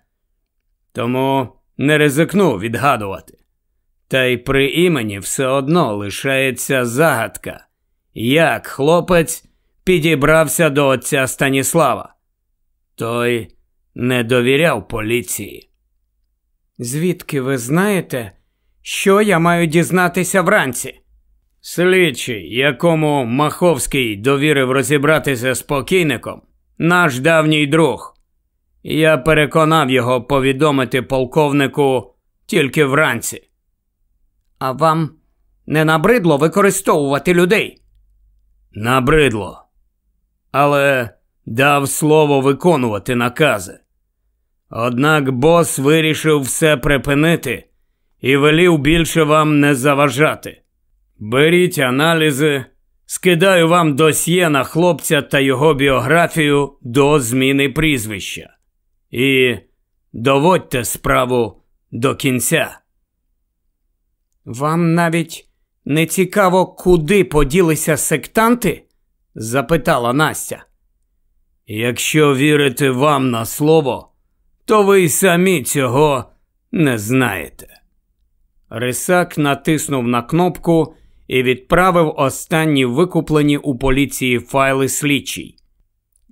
тому не ризикну відгадувати. Та й при імені все одно лишається загадка, як хлопець підібрався до отця Станіслава. Той не довіряв поліції. Звідки ви знаєте, що я маю дізнатися вранці? Слідчий, якому Маховський довірив розібратися з покійником, наш давній друг. Я переконав його повідомити полковнику тільки вранці. А вам не набридло використовувати людей? Набридло. Але дав слово виконувати накази. Однак бос вирішив все припинити і велів більше вам не заважати. Беріть аналізи, скидаю вам досьє на хлопця та його біографію до зміни прізвища. І доводьте справу до кінця. Вам навіть не цікаво, куди поділися сектанти? запитала Настя. Якщо вірити вам на слово, то ви й самі цього не знаєте. Рисак натиснув на кнопку і відправив останні викуплені у поліції файли слідчий.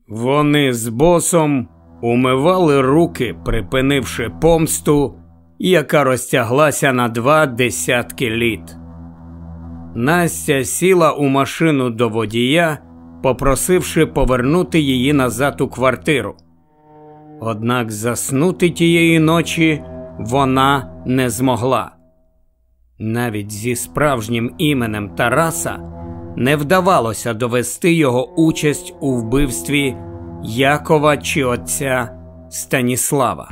Вони з босом умивали руки, припинивши помсту, яка розтяглася на два десятки літ. Настя сіла у машину до водія, попросивши повернути її назад у квартиру. Однак заснути тієї ночі вона не змогла. Навіть зі справжнім іменем Тараса не вдавалося довести його участь у вбивстві Якова чи отця Станіслава.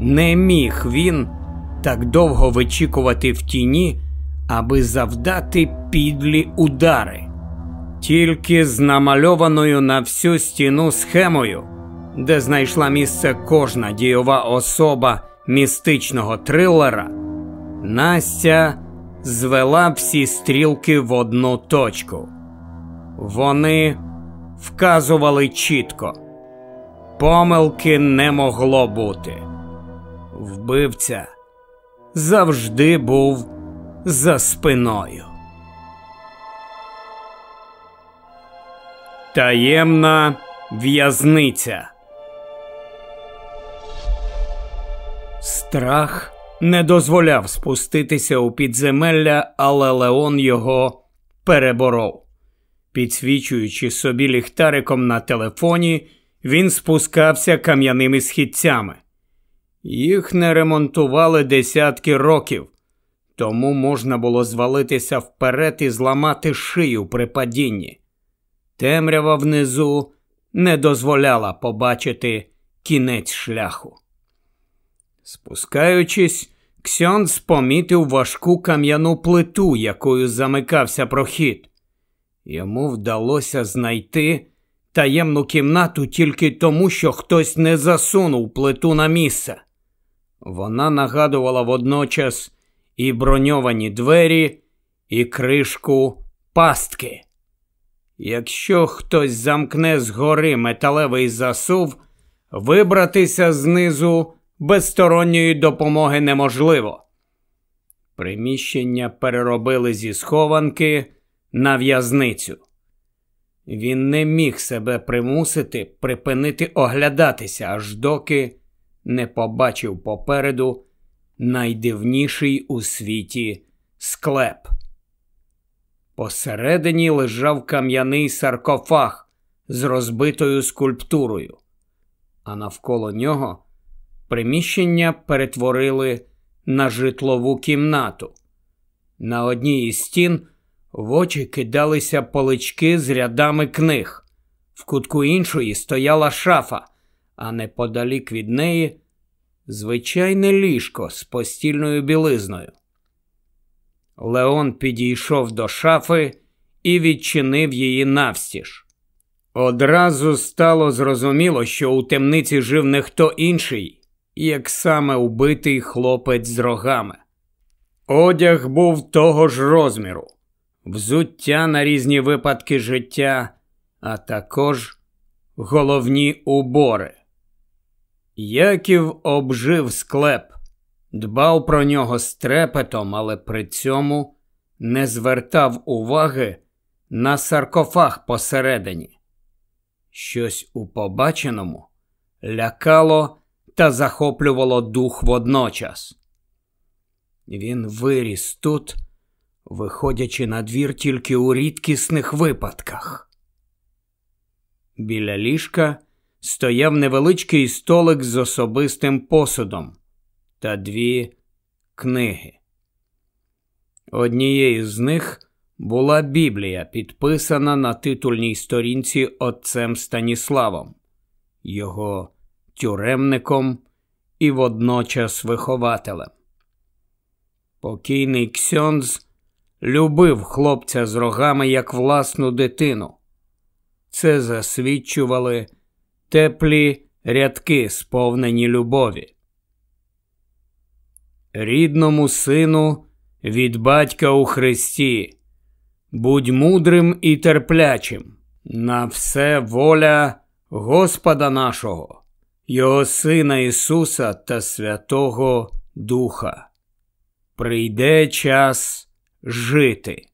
Не міг він так довго вичікувати в тіні, аби завдати підлі удари. Тільки з намальованою на всю стіну схемою, де знайшла місце кожна дійова особа містичного трилера, Настя звела всі стрілки в одну точку. Вони вказували чітко, помилки не могло бути. Вбивця завжди був за спиною. Таємна в'язниця. Страх не дозволяв спуститися у підземелля, але Леон його переборов. Підсвічуючи собі ліхтариком на телефоні, він спускався кам'яними східцями. Їх не ремонтували десятки років, тому можна було звалитися вперед і зламати шию при падінні. Темрява внизу не дозволяла побачити кінець шляху. Спускаючись, Ксьонс помітив важку кам'яну плиту, якою замикався прохід. Йому вдалося знайти таємну кімнату тільки тому, що хтось не засунув плиту на місце. Вона нагадувала водночас і броньовані двері, і кришку пастки. Якщо хтось замкне згори металевий засув, вибратися знизу без сторонньої допомоги неможливо. Приміщення переробили зі схованки на в'язницю. Він не міг себе примусити припинити оглядатися, аж доки не побачив попереду найдивніший у світі склеп. Посередині лежав кам'яний саркофаг з розбитою скульптурою, а навколо нього приміщення перетворили на житлову кімнату. На одній із стін в очі кидалися полички з рядами книг. В кутку іншої стояла шафа, а неподалік від неї звичайне ліжко з постільною білизною. Леон підійшов до шафи і відчинив її навстіж. Одразу стало зрозуміло, що у темниці жив не хто інший, як саме убитий хлопець з рогами. Одяг був того ж розміру, взуття на різні випадки життя, а також головні убори. Яків обжив склеп, дбав про нього з трепетом, але при цьому не звертав уваги на саркофаг посередині. Щось у побаченому лякало та захоплювало дух водночас. Він виріс тут, виходячи на двір тільки у рідкісних випадках. Біля ліжка стояв невеличкий столик з особистим посудом та дві книги. Однією з них була Біблія, підписана на титульній сторінці отцем Станіславом, його тюремником і водночас вихователем. Покійний Ксьонз любив хлопця з рогами як власну дитину. Це засвідчували теплі рядки, сповнені любові. Рідному сину від батька у Христі, будь мудрим і терплячим, на все воля Господа нашого, Його Сина Ісуса та Святого Духа. Прийде час жити.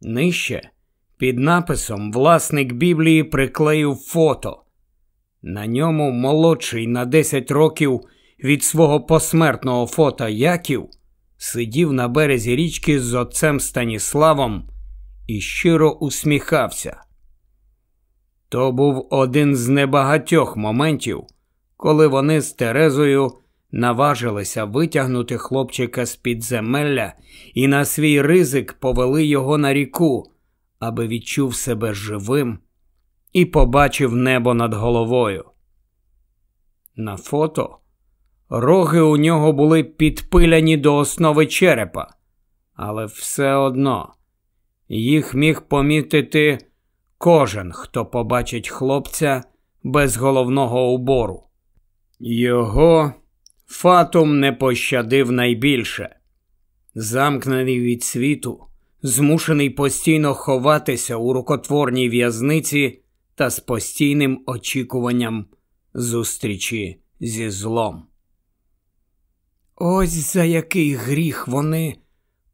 Нижче під написом власник Біблії приклеїв фото. На ньому молодший на 10 років від свого посмертного фото Яків сидів на березі річки з отцем Станіславом і щиро усміхався. То був один з небагатьох моментів, коли вони з Терезою наважилися витягнути хлопчика з підземелля і на свій ризик повели його на ріку, аби відчув себе живим і побачив небо над головою. На фото роги у нього були підпиляні до основи черепа, але все одно їх міг помітити кожен, хто побачить хлопця без головного убору. Його Фатум не пощадив найбільше. Замкнений від світу, змушений постійно ховатися у рукотворній в'язниці та з постійним очікуванням зустрічі зі злом. Ось за який гріх вони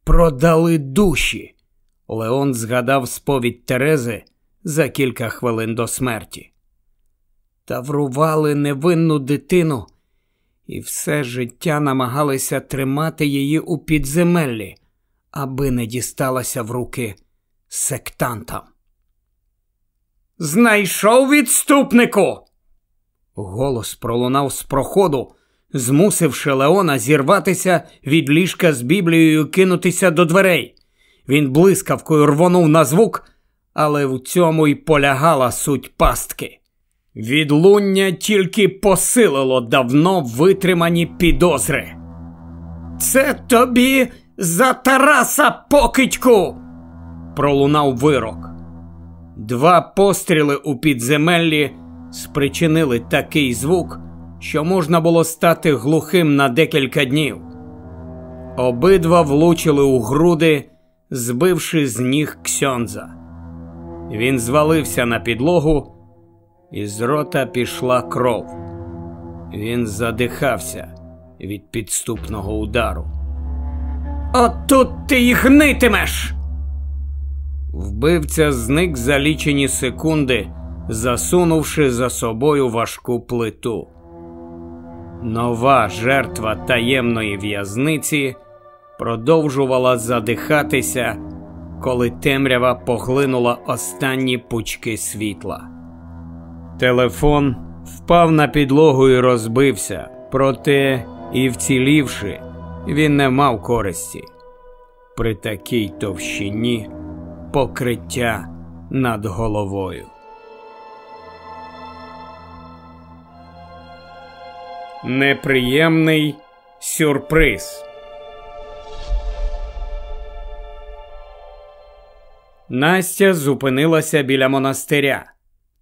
продали душі. Леон згадав сповідь Терези за кілька хвилин до смерті. Таврували невинну дитину і все життя намагалися тримати її у підземеллі, аби не дісталася в руки сектантам. Знайшов відступнику. Голос пролунав з проходу, змусивши Леона зірватися від ліжка з Біблією кинутися до дверей. Він блискавкою рвонув на звук, але в цьому й полягала суть пастки. Відлуння тільки посилило давно витримані підозри. Це тобі за Тараса покидьку. пролунав вирок. Два постріли у підземеллі спричинили такий звук, що можна було стати глухим на декілька днів. Обидва влучили у груди, збивши з ніг Ксьонза. Він звалився на підлогу. Із рота пішла кров. Він задихався від підступного удару. От тут ти їх гнитимеш. Вбивця зник за лічені секунди, засунувши за собою важку плиту. Нова жертва таємної в'язниці продовжувала задихатися, коли темрява поглинула останні пучки світла. Телефон впав на підлогу і розбився, проте і вцілівши, він не мав користі. При такій товщині покриття над головою. Неприємний сюрприз. Настя зупинилася біля монастиря.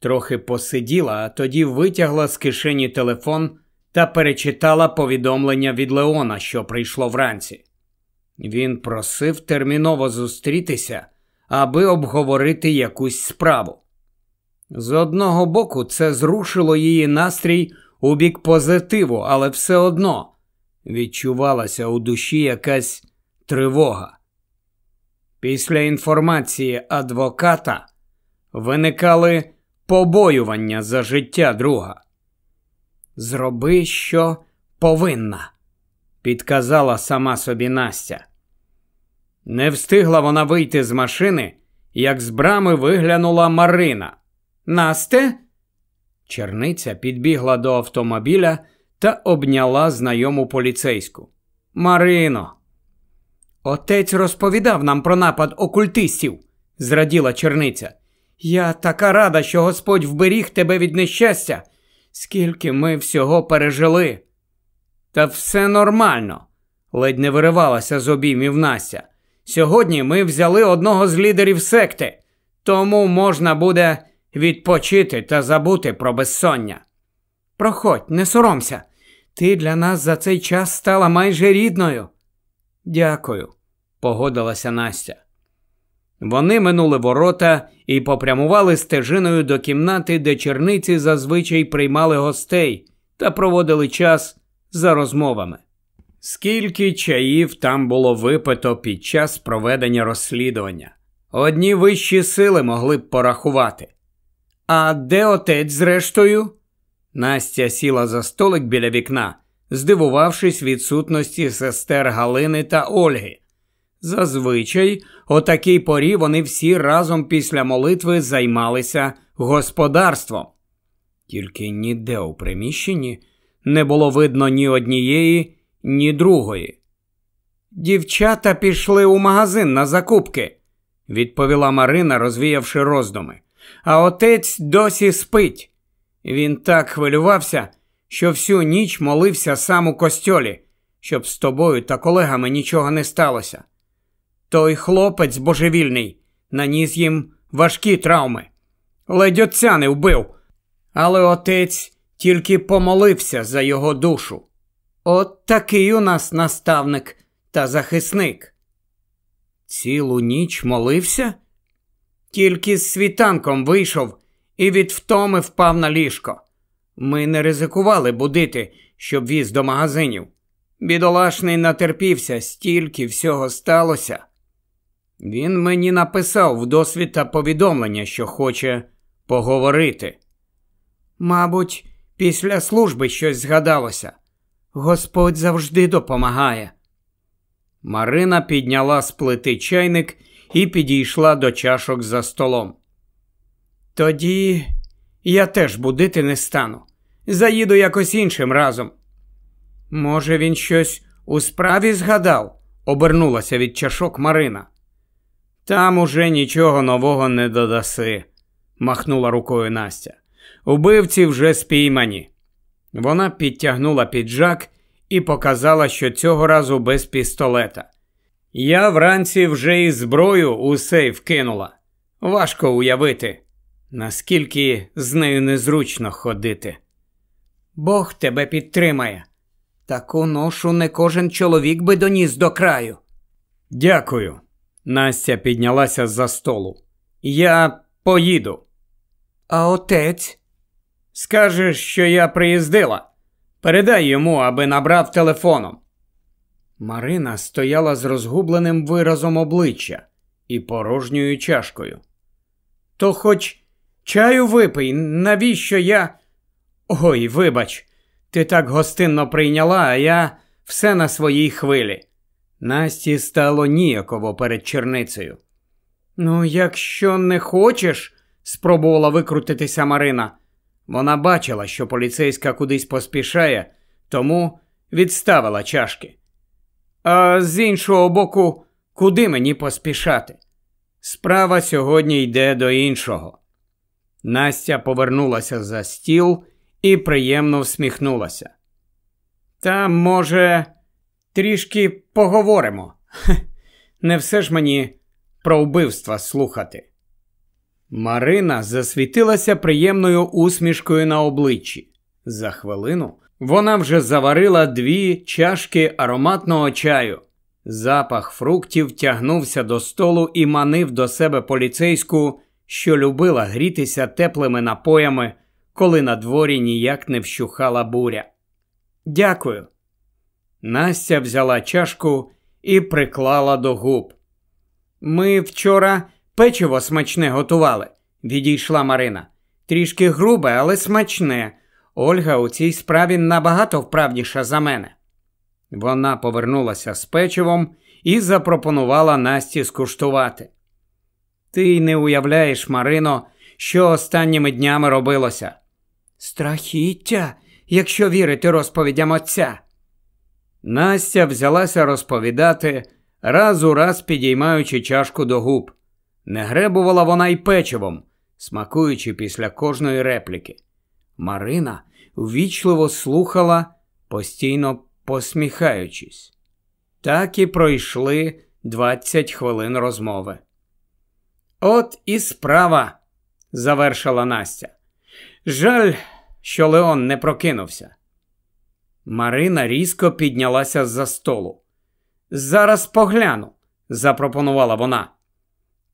Трохи посиділа, а тоді витягла з кишені телефон та перечитала повідомлення від Леона, що прийшло вранці. Він просив терміново зустрітися, аби обговорити якусь справу. З одного боку, це зрушило її настрій у бік позитиву, але все одно відчувалася у душі якась тривога. Після інформації адвоката виникали побоювання за життя друга. Зроби, що повинна, підказала сама собі Настя. Не встигла вона вийти з машини, як з брами виглянула Марина. Насте? Черниця підбігла до автомобіля та обняла знайому поліцейську. Марино. Отець розповідав нам про напад окультистів, зраділа черниця. Я така рада, що Господь вберіг тебе від нещастя, скільки ми всього пережили. Та все нормально, ледь не виривалася з обіймів Настя. Сьогодні ми взяли одного з лідерів секти, тому можна буде відпочити та забути про безсоння. Проходь, не соромся, ти для нас за цей час стала майже рідною. Дякую, погодилася Настя. Вони минули ворота і попрямували стежиною до кімнати, де черниці зазвичай приймали гостей та проводили час за розмовами. Скільки чаїв там було випито під час проведення розслідування, одні вищі сили могли б порахувати. А де отець, зрештою? Настя сіла за столик біля вікна, здивувавшись відсутності сестер Галини та Ольги. Зазвичай, о такій порі вони всі разом після молитви займалися господарством. Тільки ніде у приміщенні не було видно ні однієї, ні другої. Дівчата пішли у магазин на закупки, відповіла Марина, розвіявши роздуми. А отець досі спить. Він так хвилювався, що всю ніч молився сам у костьолі, щоб з тобою та колегами нічого не сталося. Той хлопець божевільний наніс їм важкі травми. Ледь отця не вбив, але отець тільки помолився за його душу. От такий у нас наставник та захисник. Цілу ніч молився? Тільки з світанком вийшов і від втоми впав на ліжко. Ми не ризикували будити, щоб віз до магазинів. Бідолашний натерпівся, стільки всього сталося. Він мені написав в досвіта повідомлення, що хоче поговорити. Мабуть, після служби щось згадалося. Господь завжди допомагає. Марина підняла з плити чайник і підійшла до чашок за столом. Тоді я теж будити не стану. Заїду якось іншим разом. Може, він щось у справі згадав? обернулася від чашок Марина. Там уже нічого нового не додаси, махнула рукою Настя. Убивці вже спіймані. Вона підтягнула піджак і показала, що цього разу без пістолета. Я вранці вже і зброю у сейф кинула. Важко уявити, наскільки з нею незручно ходити. Бог тебе підтримає. Таку ношу не кожен чоловік би доніс до краю. Дякую. Настя піднялася з за столу. Я поїду. А отець? Скажеш, що я приїздила. Передай йому, аби набрав телефоном. Марина стояла з розгубленим виразом обличчя і порожньою чашкою. То хоч чаю випий, навіщо я. Ой, вибач, ти так гостинно прийняла, а я все на своїй хвилі. Насті стало ніяково перед черницею. Ну, якщо не хочеш, спробувала викрутитися Марина. Вона бачила, що поліцейська кудись поспішає, тому відставила чашки. А з іншого боку, куди мені поспішати? Справа сьогодні йде до іншого. Настя повернулася за стіл і приємно всміхнулася. Та, може, трішки поговоримо. [laughs] не все ж мені про вбивства слухати. Марина засвітилася приємною усмішкою на обличчі. За хвилину вона вже заварила дві чашки ароматного чаю. Запах фруктів тягнувся до столу і манив до себе поліцейську, що любила грітися теплими напоями, коли на дворі ніяк не вщухала буря. Дякую. Настя взяла чашку і приклала до губ. Ми вчора печиво смачне готували, відійшла Марина. Трішки грубе, але смачне. Ольга у цій справі набагато вправніша за мене. Вона повернулася з печивом і запропонувала Насті скуштувати. Ти не уявляєш, Марино, що останніми днями робилося. Страхіття, якщо вірити розповідям отця. Настя взялася розповідати, раз у раз підіймаючи чашку до губ. Не гребувала вона й печивом, смакуючи після кожної репліки. Марина ввічливо слухала, постійно посміхаючись. Так і пройшли 20 хвилин розмови. От і справа, завершила Настя. Жаль, що Леон не прокинувся. Марина різко піднялася з за столу. Зараз погляну, запропонувала вона.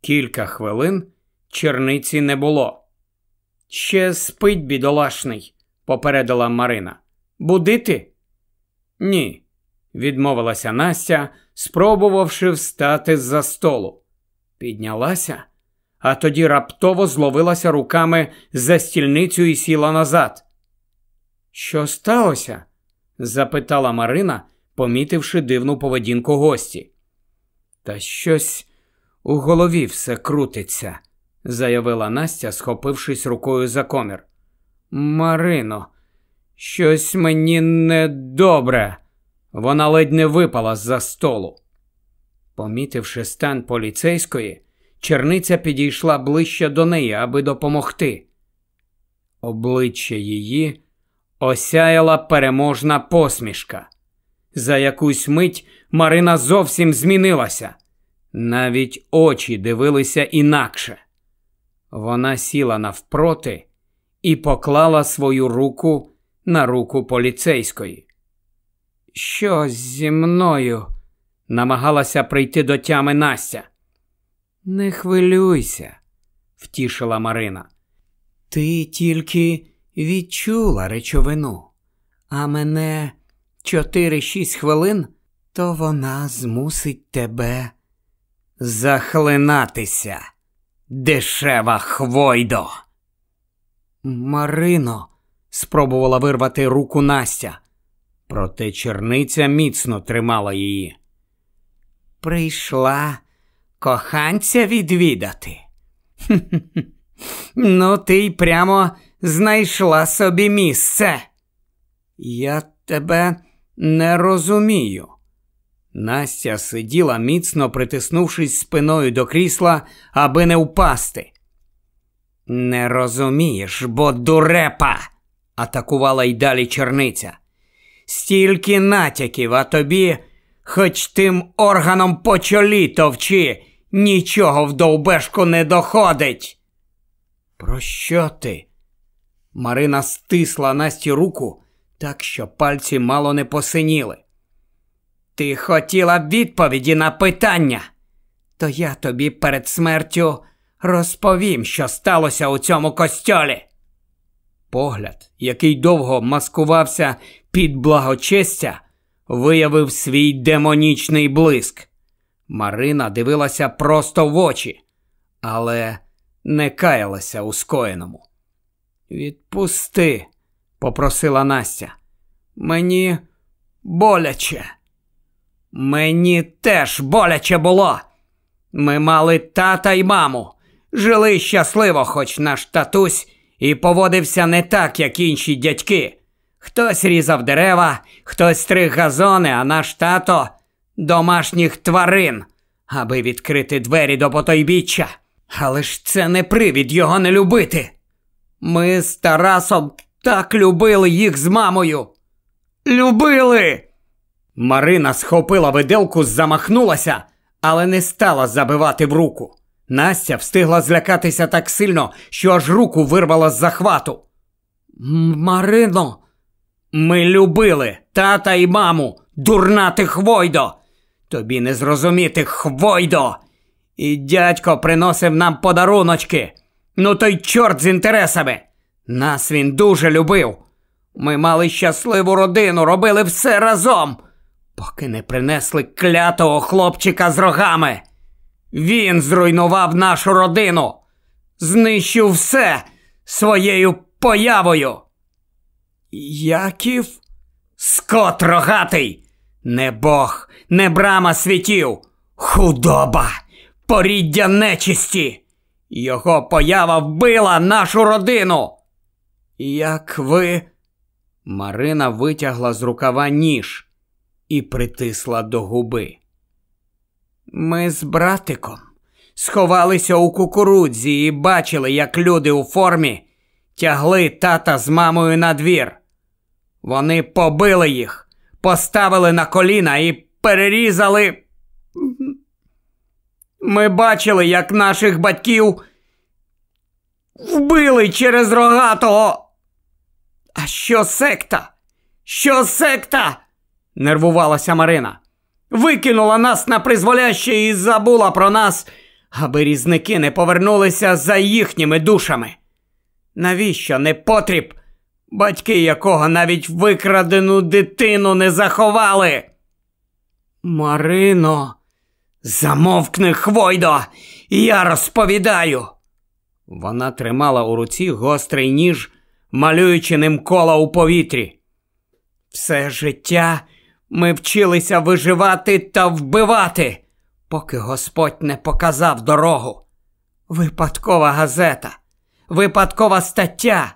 Кілька хвилин черниці не було. Ще спить бідолашний, попередила Марина. Будити? Ні, відмовилася Настя, спробувавши встати з за столу. Піднялася, а тоді раптово зловилася руками за стільницю і сіла назад. Що сталося? Запитала Марина, помітивши дивну поведінку гості. Та щось у голові все крутиться, заявила Настя, схопившись рукою за комір. Марино, Щось мені недобре. Вона ледь не випала з за столу. Помітивши стан поліцейської, черниця підійшла ближче до неї, аби допомогти. Обличчя її осяяла переможна посмішка. За якусь мить Марина зовсім змінилася. Навіть очі дивилися інакше. Вона сіла навпроти і поклала свою руку на руку поліцейської. Що зі мною? намагалася прийти до тями Настя. Не хвилюйся, втішила Марина. Ти тільки відчула речовину, а мене чотири-шість хвилин, то вона змусить тебе захлинатися, дешева хвойдо. Марино, спробувала вирвати руку Настя, проте черниця міцно тримала її. Прийшла коханця відвідати. [laughs] Ну, ти й прямо знайшла собі місце. Я тебе не розумію. Настя сиділа, міцно притиснувшись спиною до крісла, аби не впасти. Не розумієш, бо дурепа, атакувала й далі черниця. Стільки натяків, а тобі, хоч тим органом по чолі товчи, нічого в довбешку не доходить. Про що ти? Марина стисла Насті руку так, що пальці мало не посиніли. Ти хотіла відповіді на питання, то я тобі перед смертю розповім, що сталося у цьому костьолі. Погляд, який довго маскувався під благочестя, виявив свій демонічний блиск. Марина дивилася просто в очі, але не каялася у скоєному. Відпусти, попросила Настя. Мені боляче. Мені теж боляче було. Ми мали тата й маму. Жили щасливо, хоч наш татусь, і поводився не так, як інші дядьки. Хтось різав дерева, хтось стриг газони, а наш тато домашніх тварин, аби відкрити двері до потойбіччя. Але ж це не привід його не любити. Ми з Тарасом так любили їх з мамою. Любили. Марина схопила виделку, замахнулася, але не стала забивати в руку. Настя встигла злякатися так сильно, що аж руку вирвала з захвату. Марино, ми любили тата і маму, дурна ти Хвойдо. Тобі не зрозуміти Хвойдо. І дядько приносив нам подаруночки. Ну той чорт з інтересами. Нас він дуже любив. Ми мали щасливу родину, робили все разом, поки не принесли клятого хлопчика з рогами. Він зруйнував нашу родину, знищив все своєю появою. Яків? Скот рогатий, не Бог, не брама світів, худоба, поріддя нечисті. Його поява вбила нашу родину. Як ви. Марина витягла з рукава ніж і притисла до губи. Ми з братиком сховалися у кукурудзі і бачили, як люди у формі тягли тата з мамою на двір. Вони побили їх, поставили на коліна і перерізали. Ми бачили, як наших батьків вбили через рогатого. А що секта? Що секта? нервувалася Марина. Викинула нас на призволяще і забула про нас, аби різники не повернулися за їхніми душами. Навіщо не потріб, батьки якого навіть викрадену дитину не заховали? Марино, замовкни Хвойдо, я розповідаю. Вона тримала у руці гострий ніж, малюючи ним кола у повітрі. Все життя ми вчилися виживати та вбивати, поки Господь не показав дорогу. Випадкова газета, випадкова стаття.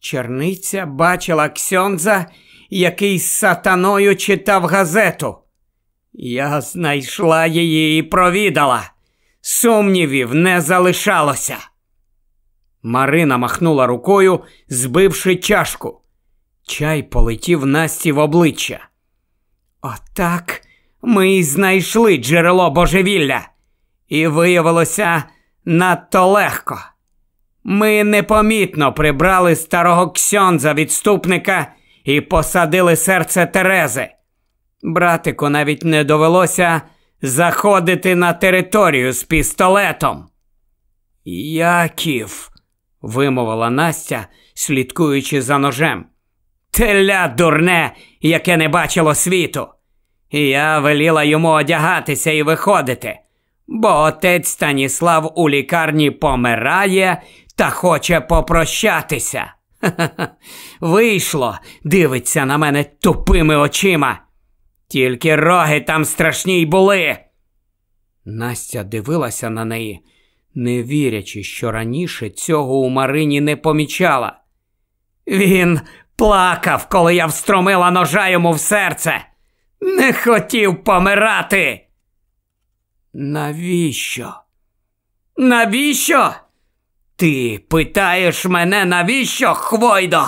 Черниця бачила Ксьонза, який з сатаною читав газету. Я знайшла її і провідала. Сумнівів не залишалося. Марина махнула рукою, збивши чашку. Чай полетів Насті в обличчя. Отак ми й знайшли джерело божевілля, і виявилося надто легко. Ми непомітно прибрали старого ксьонза відступника і посадили серце Терези. Братику навіть не довелося заходити на територію з пістолетом. Яків, вимовила Настя, слідкуючи за ножем. Теля дурне, яке не бачило світу. Я веліла йому одягатися і виходити, бо отець Станіслав у лікарні помирає та хоче попрощатися. [laughs] Вийшло, дивиться на мене тупими очима. Тільки роги там страшні й були. Настя дивилася на неї, не вірячи, що раніше цього у Марині не помічала. Він плакав, коли я встромила ножа йому в серце. Не хотів помирати. Навіщо? Навіщо? Ти питаєш мене, навіщо, Хвойдо?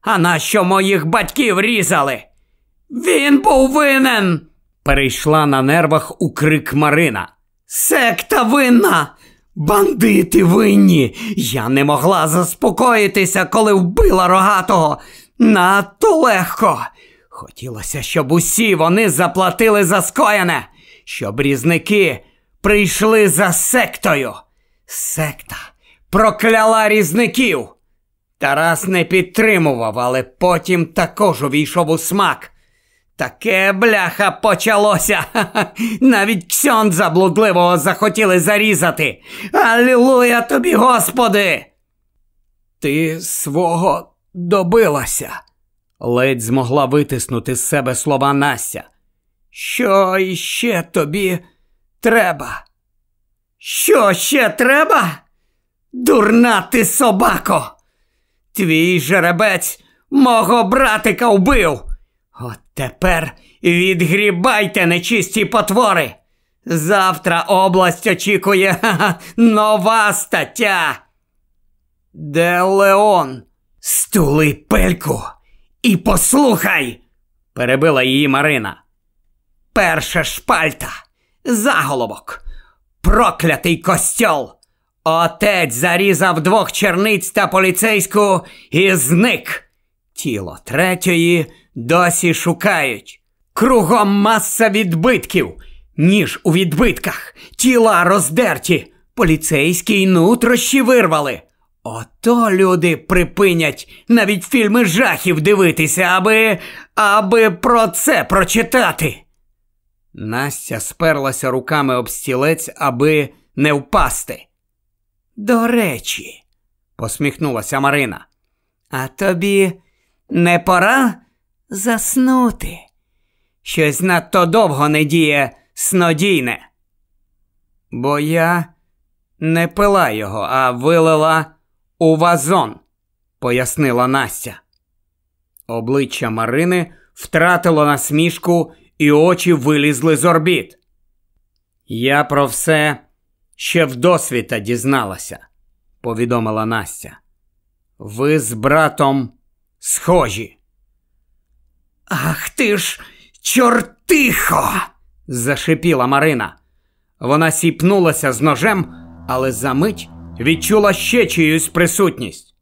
А нащо моїх батьків різали? Він був винен. Перейшла на нервах у крик Марина. Секта винна! Бандити винні! Я не могла заспокоїтися, коли вбила рогатого. Надто легко. Хотілося, щоб усі вони заплатили за скоєне, щоб різники прийшли за сектою. Секта прокляла різників. Тарас не підтримував, але потім також увійшов у смак. Таке бляха почалося. [laughs] Навіть ксьон заблудливого захотіли зарізати. Алілуя тобі, Господи! Ти свого добилася, ледь змогла витиснути з себе слова Настя. Що іще тобі треба? Що ще треба? Дурна ти собако! Твій жеребець мого братика вбив. От тепер відгрібайте нечисті потвори. Завтра область очікує ха-ха, [laughs] нова стаття. Де Леон? Стули пельку і послухай, перебила її Марина. Перша шпальта, заголовок, проклятий костьол. Отець зарізав двох черниць та поліцейську і зник. Тіло третьої досі шукають. Кругом маса відбитків, ніж у відбитках, тіла роздерті, поліцейські нутрощі вирвали. Ото люди припинять навіть фільми жахів дивитися, аби. аби про це прочитати. Настя сперлася руками об стілець, аби не впасти. До речі, посміхнулася Марина. А тобі не пора заснути? Щось надто довго не діє снодійне. Бо я не пила його, а вилила у вазон, пояснила Настя. Обличчя Марини втратило насмішку, і очі вилізли з орбіт. Я про все ще вдосвіта дізналася, повідомила Настя. Ви з братом схожі. Ах ти ж, чортихо! зашипіла Марина. Вона сіпнулася з ножем, але за мить відчула ще чиюсь присутність.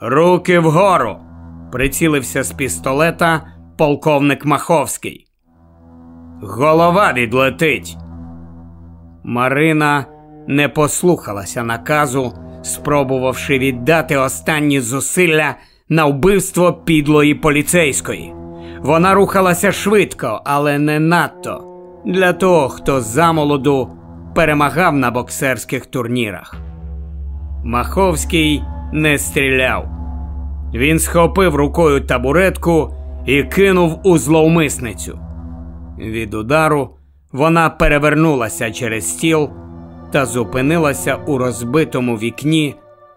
Руки вгору, прицілився з пістолета полковник Маховський. Голова відлетить. Марина не послухалася наказу, спробувавши віддати останні зусилля на вбивство підлої поліцейської. Вона рухалася швидко, але не надто для того, хто замолоду перемагав на боксерських турнірах. Маховський не стріляв. Він схопив рукою табуретку і кинув у зловмисницю. Від удару вона перевернулася через стіл та зупинилася у розбитому вікні,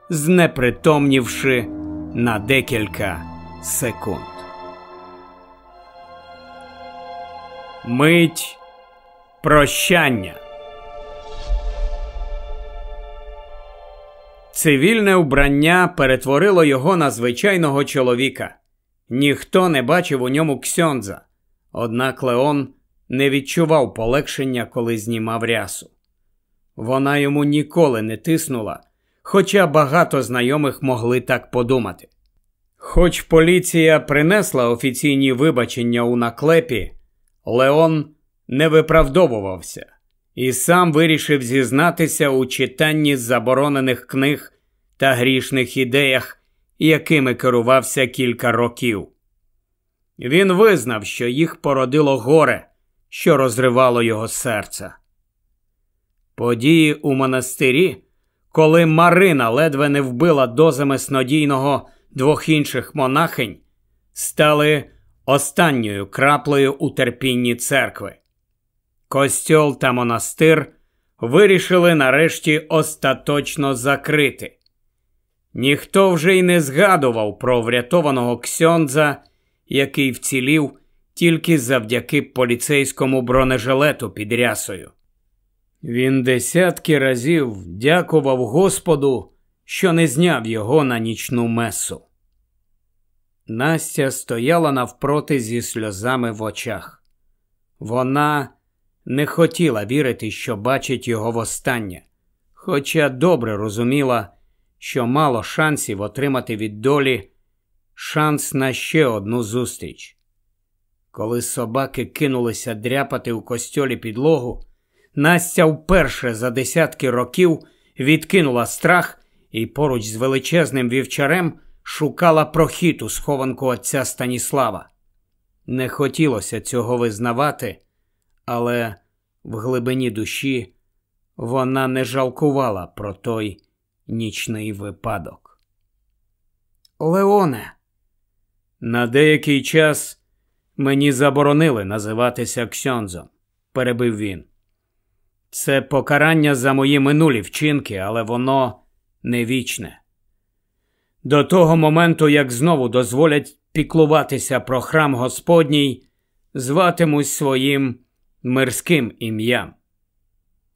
знепритомнівши на декілька секунд. Мить прощання. Цивільне вбрання перетворило його на звичайного чоловіка. Ніхто не бачив у ньому ксьондза. Однак Леон не відчував полегшення, коли знімав рясу. Вона йому ніколи не тиснула, хоча багато знайомих могли так подумати. Хоч поліція принесла офіційні вибачення у наклепі, Леон не виправдовувався і сам вирішив зізнатися у читанні заборонених книг та грішних ідеях, якими керувався кілька років. Він визнав, що їх породило горе, що розривало його серце. Події у монастирі, коли Марина ледве не вбила дозами снодійного двох інших монахинь, стали останньою краплею у терпінні церкви. Костьол та монастир вирішили нарешті остаточно закрити. Ніхто вже й не згадував про врятованого ксьондза, який вцілів тільки завдяки поліцейському бронежилету під рясою. Він десятки разів дякував Господу, що не зняв його на нічну месу. Настя стояла навпроти зі сльозами в очах. Вона не хотіла вірити, що бачить його востаннє, хоча добре розуміла, що мало шансів отримати від долі шанс на ще одну зустріч. Коли собаки кинулися дряпати у костьолі підлогу, Настя вперше за десятки років відкинула страх і поруч з величезним вівчарем шукала прохід у схованку отця Станіслава. Не хотілося цього визнавати, але в глибині душі вона не жалкувала про той нічний випадок. Леоне, на деякий час мені заборонили називатися Ксьонзом, перебив він. Це покарання за мої минулі вчинки, але воно не вічне. До того моменту, як знову дозволять піклуватися про храм Господній, зватимусь своїм мирським ім'ям.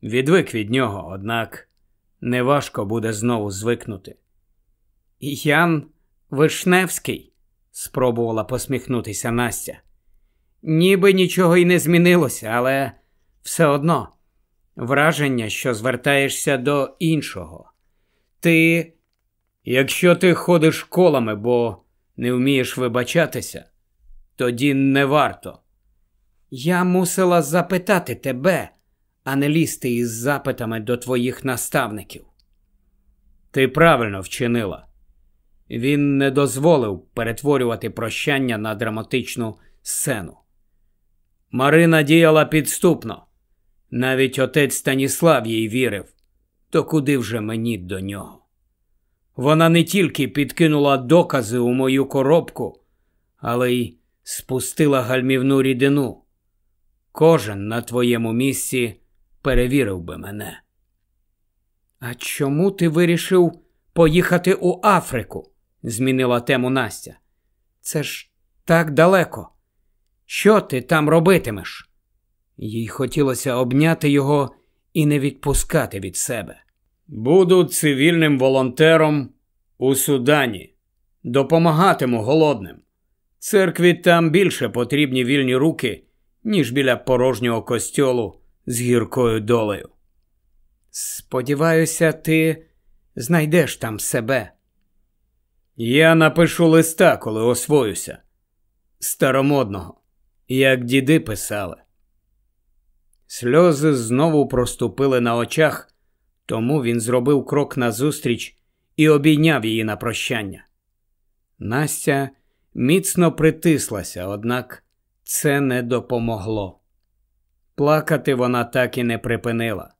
Відвик від нього, однак неважко буде знову звикнути. Ян Вишневський, спробувала посміхнутися Настя. Ніби нічого й не змінилося, але все одно враження, що звертаєшся до іншого. Ти, якщо ти ходиш колами, бо не вмієш вибачатися, тоді не варто. Я мусила запитати тебе, а не лізти із запитами до твоїх наставників. Ти правильно вчинила. Він не дозволив перетворювати прощання на драматичну сцену. Марина діяла підступно. Навіть отець Станіслав їй вірив, то куди вже мені до нього? Вона не тільки підкинула докази у мою коробку, але й спустила гальмівну рідину. Кожен на твоєму місці перевірив би мене. А чому ти вирішив поїхати у Африку? змінила тему Настя. Це ж так далеко. Що ти там робитимеш? Їй хотілося обняти його і не відпускати від себе. Буду цивільним волонтером у Судані, допомагатиму голодним. Церкві там більше потрібні вільні руки, ніж біля порожнього костьолу з гіркою долею. Сподіваюся, ти знайдеш там себе. Я напишу листа, коли освоюся. Старомодного, як діди писали. Сльози знову проступили на очах, тому він зробив крок назустріч і обійняв її на прощання. Настя міцно притислася, однак це не допомогло. Плакати вона так і не припинила.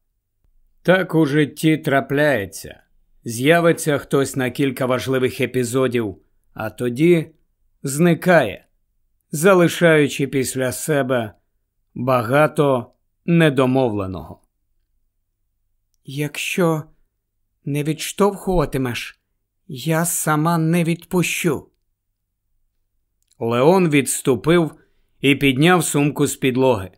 Так у житті трапляється. З'явиться хтось на кілька важливих епізодів, а тоді зникає, залишаючи після себе багато недомовленого. Якщо не відштовхуватимеш, Я сама не відпущу. Леон відступив і підняв сумку з підлоги.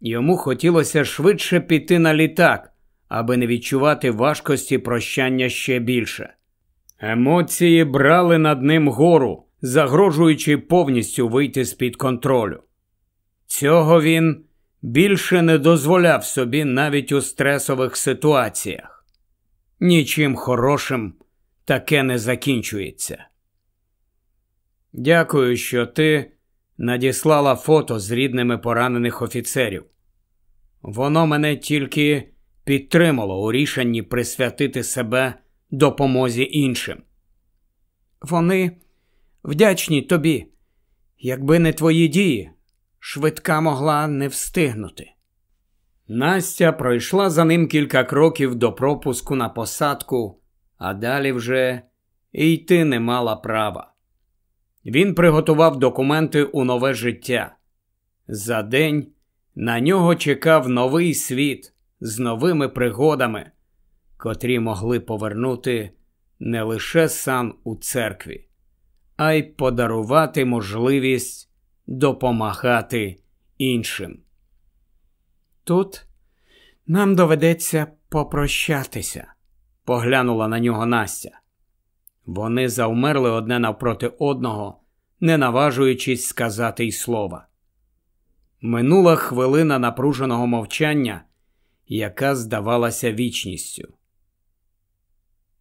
Йому хотілося швидше піти на літак, аби не відчувати важкості прощання ще більше. Емоції брали над ним гору, загрожуючи повністю вийти з під контролю. Цього він більше не дозволяв собі навіть у стресових ситуаціях. Нічим хорошим таке не закінчується. Дякую, що ти надіслала фото з рідними поранених офіцерів. Воно мене тільки підтримало у рішенні присвятити себе допомозі іншим. Вони вдячні тобі. Якби не твої дії, швидка могла не встигнути. Настя пройшла за ним кілька кроків до пропуску на посадку, а далі вже і йти не мала права. Він приготував документи у нове життя. За день на нього чекав новий світ з новими пригодами, котрі могли повернути не лише сан у церкві, а й подарувати можливість допомагати іншим. Тут нам доведеться попрощатися, поглянула на нього Настя. Вони завмерли одне навпроти одного, не наважуючись сказати й слова. Минула хвилина напруженого мовчання, яка здавалася вічністю.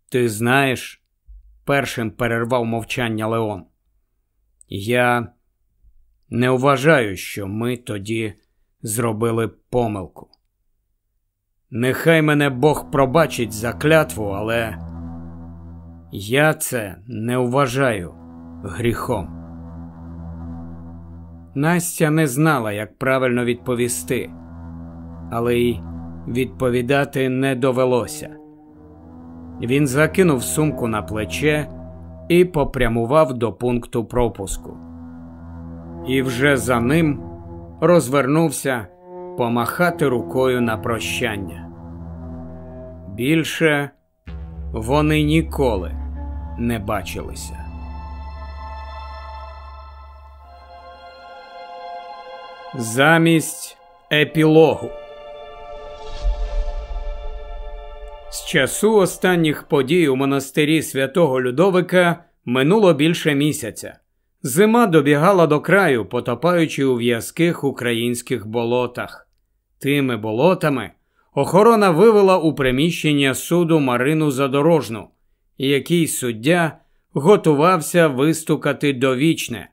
Ти знаєш, першим перервав мовчання Леон. Я не вважаю, що ми тоді зробили помилку. Нехай мене Бог пробачить за клятву, але я це не вважаю гріхом. Настя не знала, як правильно відповісти, але й відповідати не довелося. Він закинув сумку на плече і попрямував до пункту пропуску. І вже за ним розвернувся помахати рукою на прощання. Більше вони ніколи не бачилися. Замість епілогу. З часу останніх подій у монастирі святого Людовика минуло більше місяця. Зима добігала до краю, потопаючи у в'язких українських болотах. Тими болотами охорона вивела у приміщення суду Марину Задорожну, який суддя готувався вистукати довічне,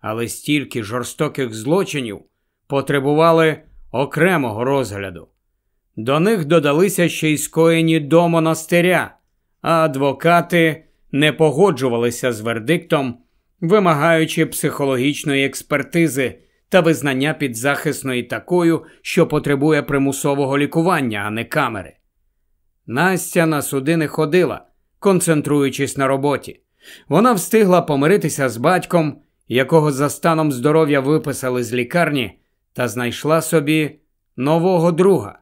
але стільки жорстоких злочинів потребували окремого розгляду. До них додалися ще й скоєні до монастиря, а адвокати не погоджувалися з вердиктом, вимагаючи психологічної експертизи та визнання підзахисної такою, що потребує примусового лікування, а не камери. Настя на суди не ходила, концентруючись на роботі. Вона встигла помиритися з батьком, якого за станом здоров'я виписали з лікарні, та знайшла собі нового друга.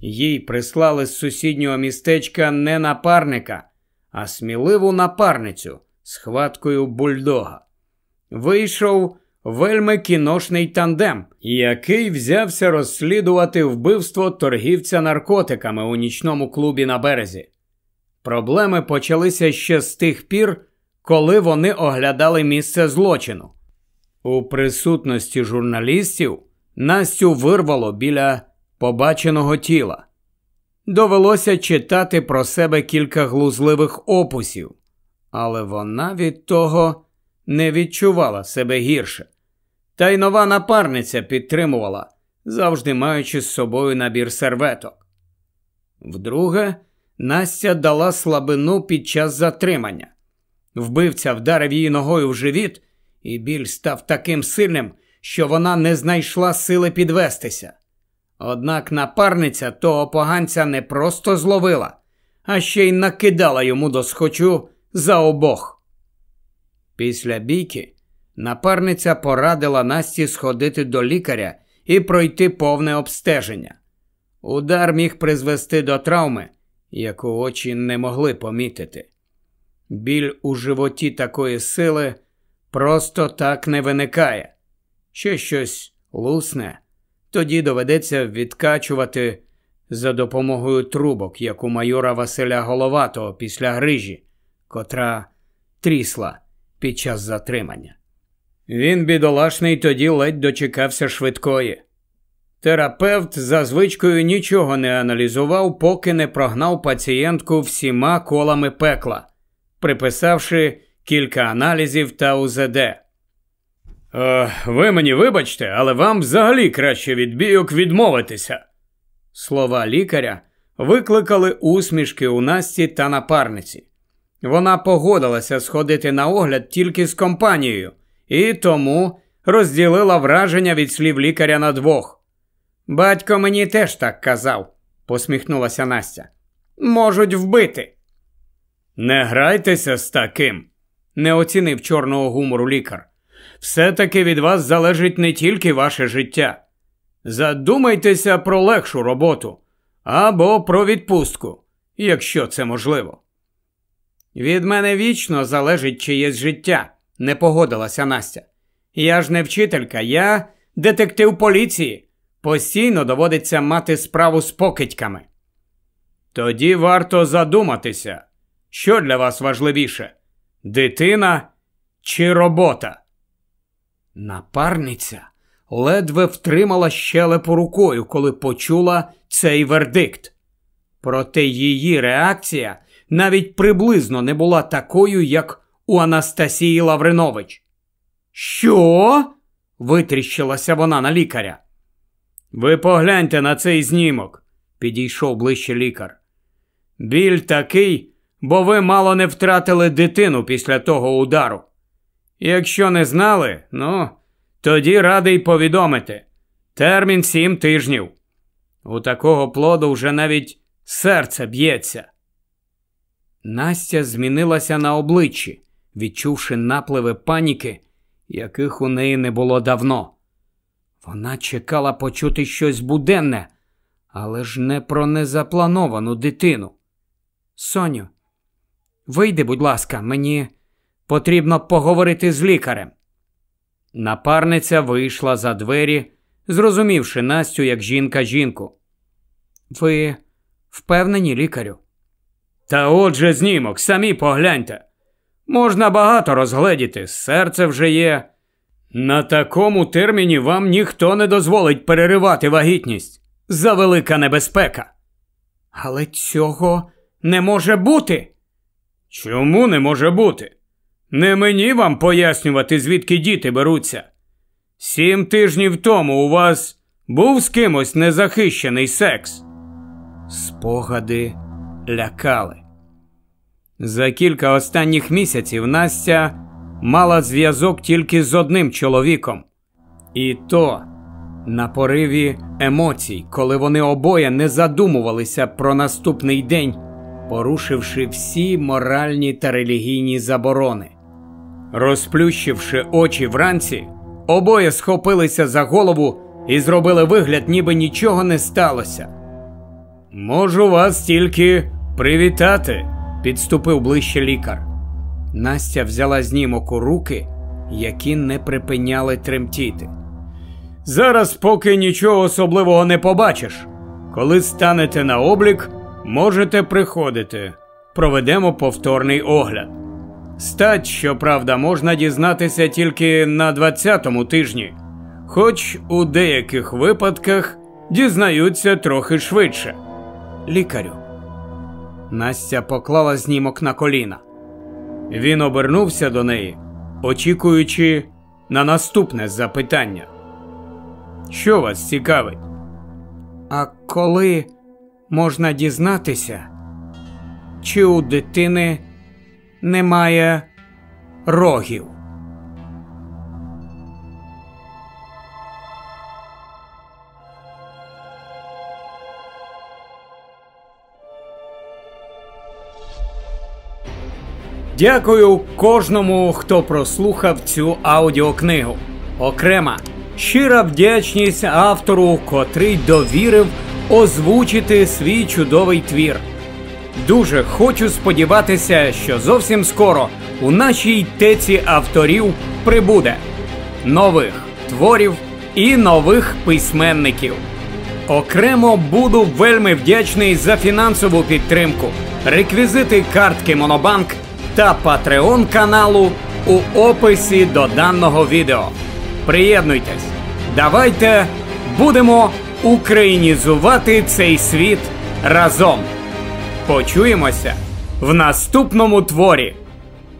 Їй прислали з сусіднього містечка не напарника, а сміливу напарницю з хваткою бульдога. Вийшов вельми кіношний тандем, який взявся розслідувати вбивство торгівця наркотиками у нічному клубі на березі. Проблеми почалися ще з тих пір, коли вони оглядали місце злочину. У присутності журналістів Настю вирвало біля побаченого тіла. Довелося читати про себе кілька глузливих опусів, але вона від того не відчувала себе гірше. Та й нова напарниця підтримувала, завжди маючи з собою набір серветок. Вдруге, Настя дала слабину під час затримання. Вбивця вдарив її ногою в живіт, і біль став таким сильним, що вона не знайшла сили підвестися. Однак напарниця того поганця не просто зловила, а ще й накидала йому до схочу за обох. Після бійки напарниця порадила Насті сходити до лікаря і пройти повне обстеження. Удар міг призвести до травми, яку очі не могли помітити. Біль у животі такої сили просто так не виникає. Ще щось лусне, тоді доведеться відкачувати за допомогою трубок, як у майора Василя Головатого після грижі, котра трісла під час затримання. Він, бідолашний, тоді ледь дочекався швидкої. Терапевт за звичкою нічого не аналізував, поки не прогнав пацієнтку всіма колами пекла, приписавши кілька аналізів та УЗД. Е, ви мені вибачте, але вам взагалі краще від бійок відмовитися. Слова лікаря викликали усмішки у Насті та напарниці. Вона погодилася сходити на огляд тільки з компанією, і тому розділила враження від слів лікаря на двох. Батько мені теж так казав, посміхнулася Настя. Можуть вбити. Не грайтеся з таким, не оцінив чорного гумору лікар. Все-таки від вас залежить не тільки ваше життя. Задумайтеся про легшу роботу або про відпустку, якщо це можливо. Від мене вічно залежить чиєсь життя, не погодилася Настя. Я ж не вчителька, я детектив поліції. Постійно доводиться мати справу з покидьками. Тоді варто задуматися, що для вас важливіше дитина чи робота? Напарниця ледве втримала щелепу рукою, коли почула цей вердикт. Проте її реакція навіть приблизно не була такою, як у Анастасії Лавринович. Що? витріщилася вона на лікаря. Ви погляньте на цей знімок, підійшов ближче лікар. Біль такий, бо ви мало не втратили дитину після того удару. Якщо не знали, ну, тоді радий повідомити. Термін сім тижнів. У такого плоду вже навіть серце б'ється. Настя змінилася на обличчі, відчувши напливи паніки, яких у неї не було давно. Вона чекала почути щось буденне, але ж не про незаплановану дитину. Соню, вийди, будь ласка, мені потрібно поговорити з лікарем. Напарниця вийшла за двері, зрозумівши Настю як жінка жінку. Ви впевнені, лікарю? Та отже, знімок, самі погляньте. Можна багато розгледіти, серце вже є. На такому терміні вам ніхто не дозволить переривати вагітність. За велика небезпека. Але цього не може бути. Чому не може бути? Не мені вам пояснювати, звідки діти беруться. Сім тижнів тому у вас був з кимось незахищений секс. Спогади лякали. За кілька останніх місяців Настя мала зв'язок тільки з одним чоловіком. І то на пориві емоцій, коли вони обоє не задумувалися про наступний день, порушивши всі моральні та релігійні заборони. Розплющивши очі вранці, обоє схопилися за голову і зробили вигляд, ніби нічого не сталося. Можу вас тільки привітати, підступив ближче лікар. Настя взяла знімок у руки, які не припиняли тремтіти. Зараз поки нічого особливого не побачиш. Коли станете на облік, можете приходити. Проведемо повторний огляд. Стать, щоправда, можна дізнатися тільки на 20-му тижні, хоч у деяких випадках дізнаються трохи швидше. Лікарю. Настя поклала знімок на коліна. Він обернувся до неї, очікуючи на наступне запитання. Що вас цікавить? А коли можна дізнатися, чи у дитини немає рогів? Дякую кожному, хто прослухав цю аудіокнигу. Окрема щира вдячність автору, котрий довірив озвучити свій чудовий твір. Дуже хочу сподіватися, що зовсім скоро у нашій теці авторів прибуде нових творів і нових письменників. Окремо буду вельми вдячний за фінансову підтримку, реквізити картки Монобанк та патреон каналу у описі до даного відео. Приєднуйтесь, давайте будемо українізувати цей світ разом. Почуємося в наступному творі.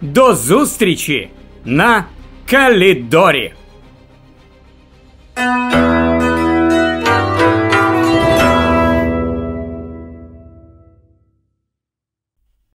До зустрічі на Калідорі!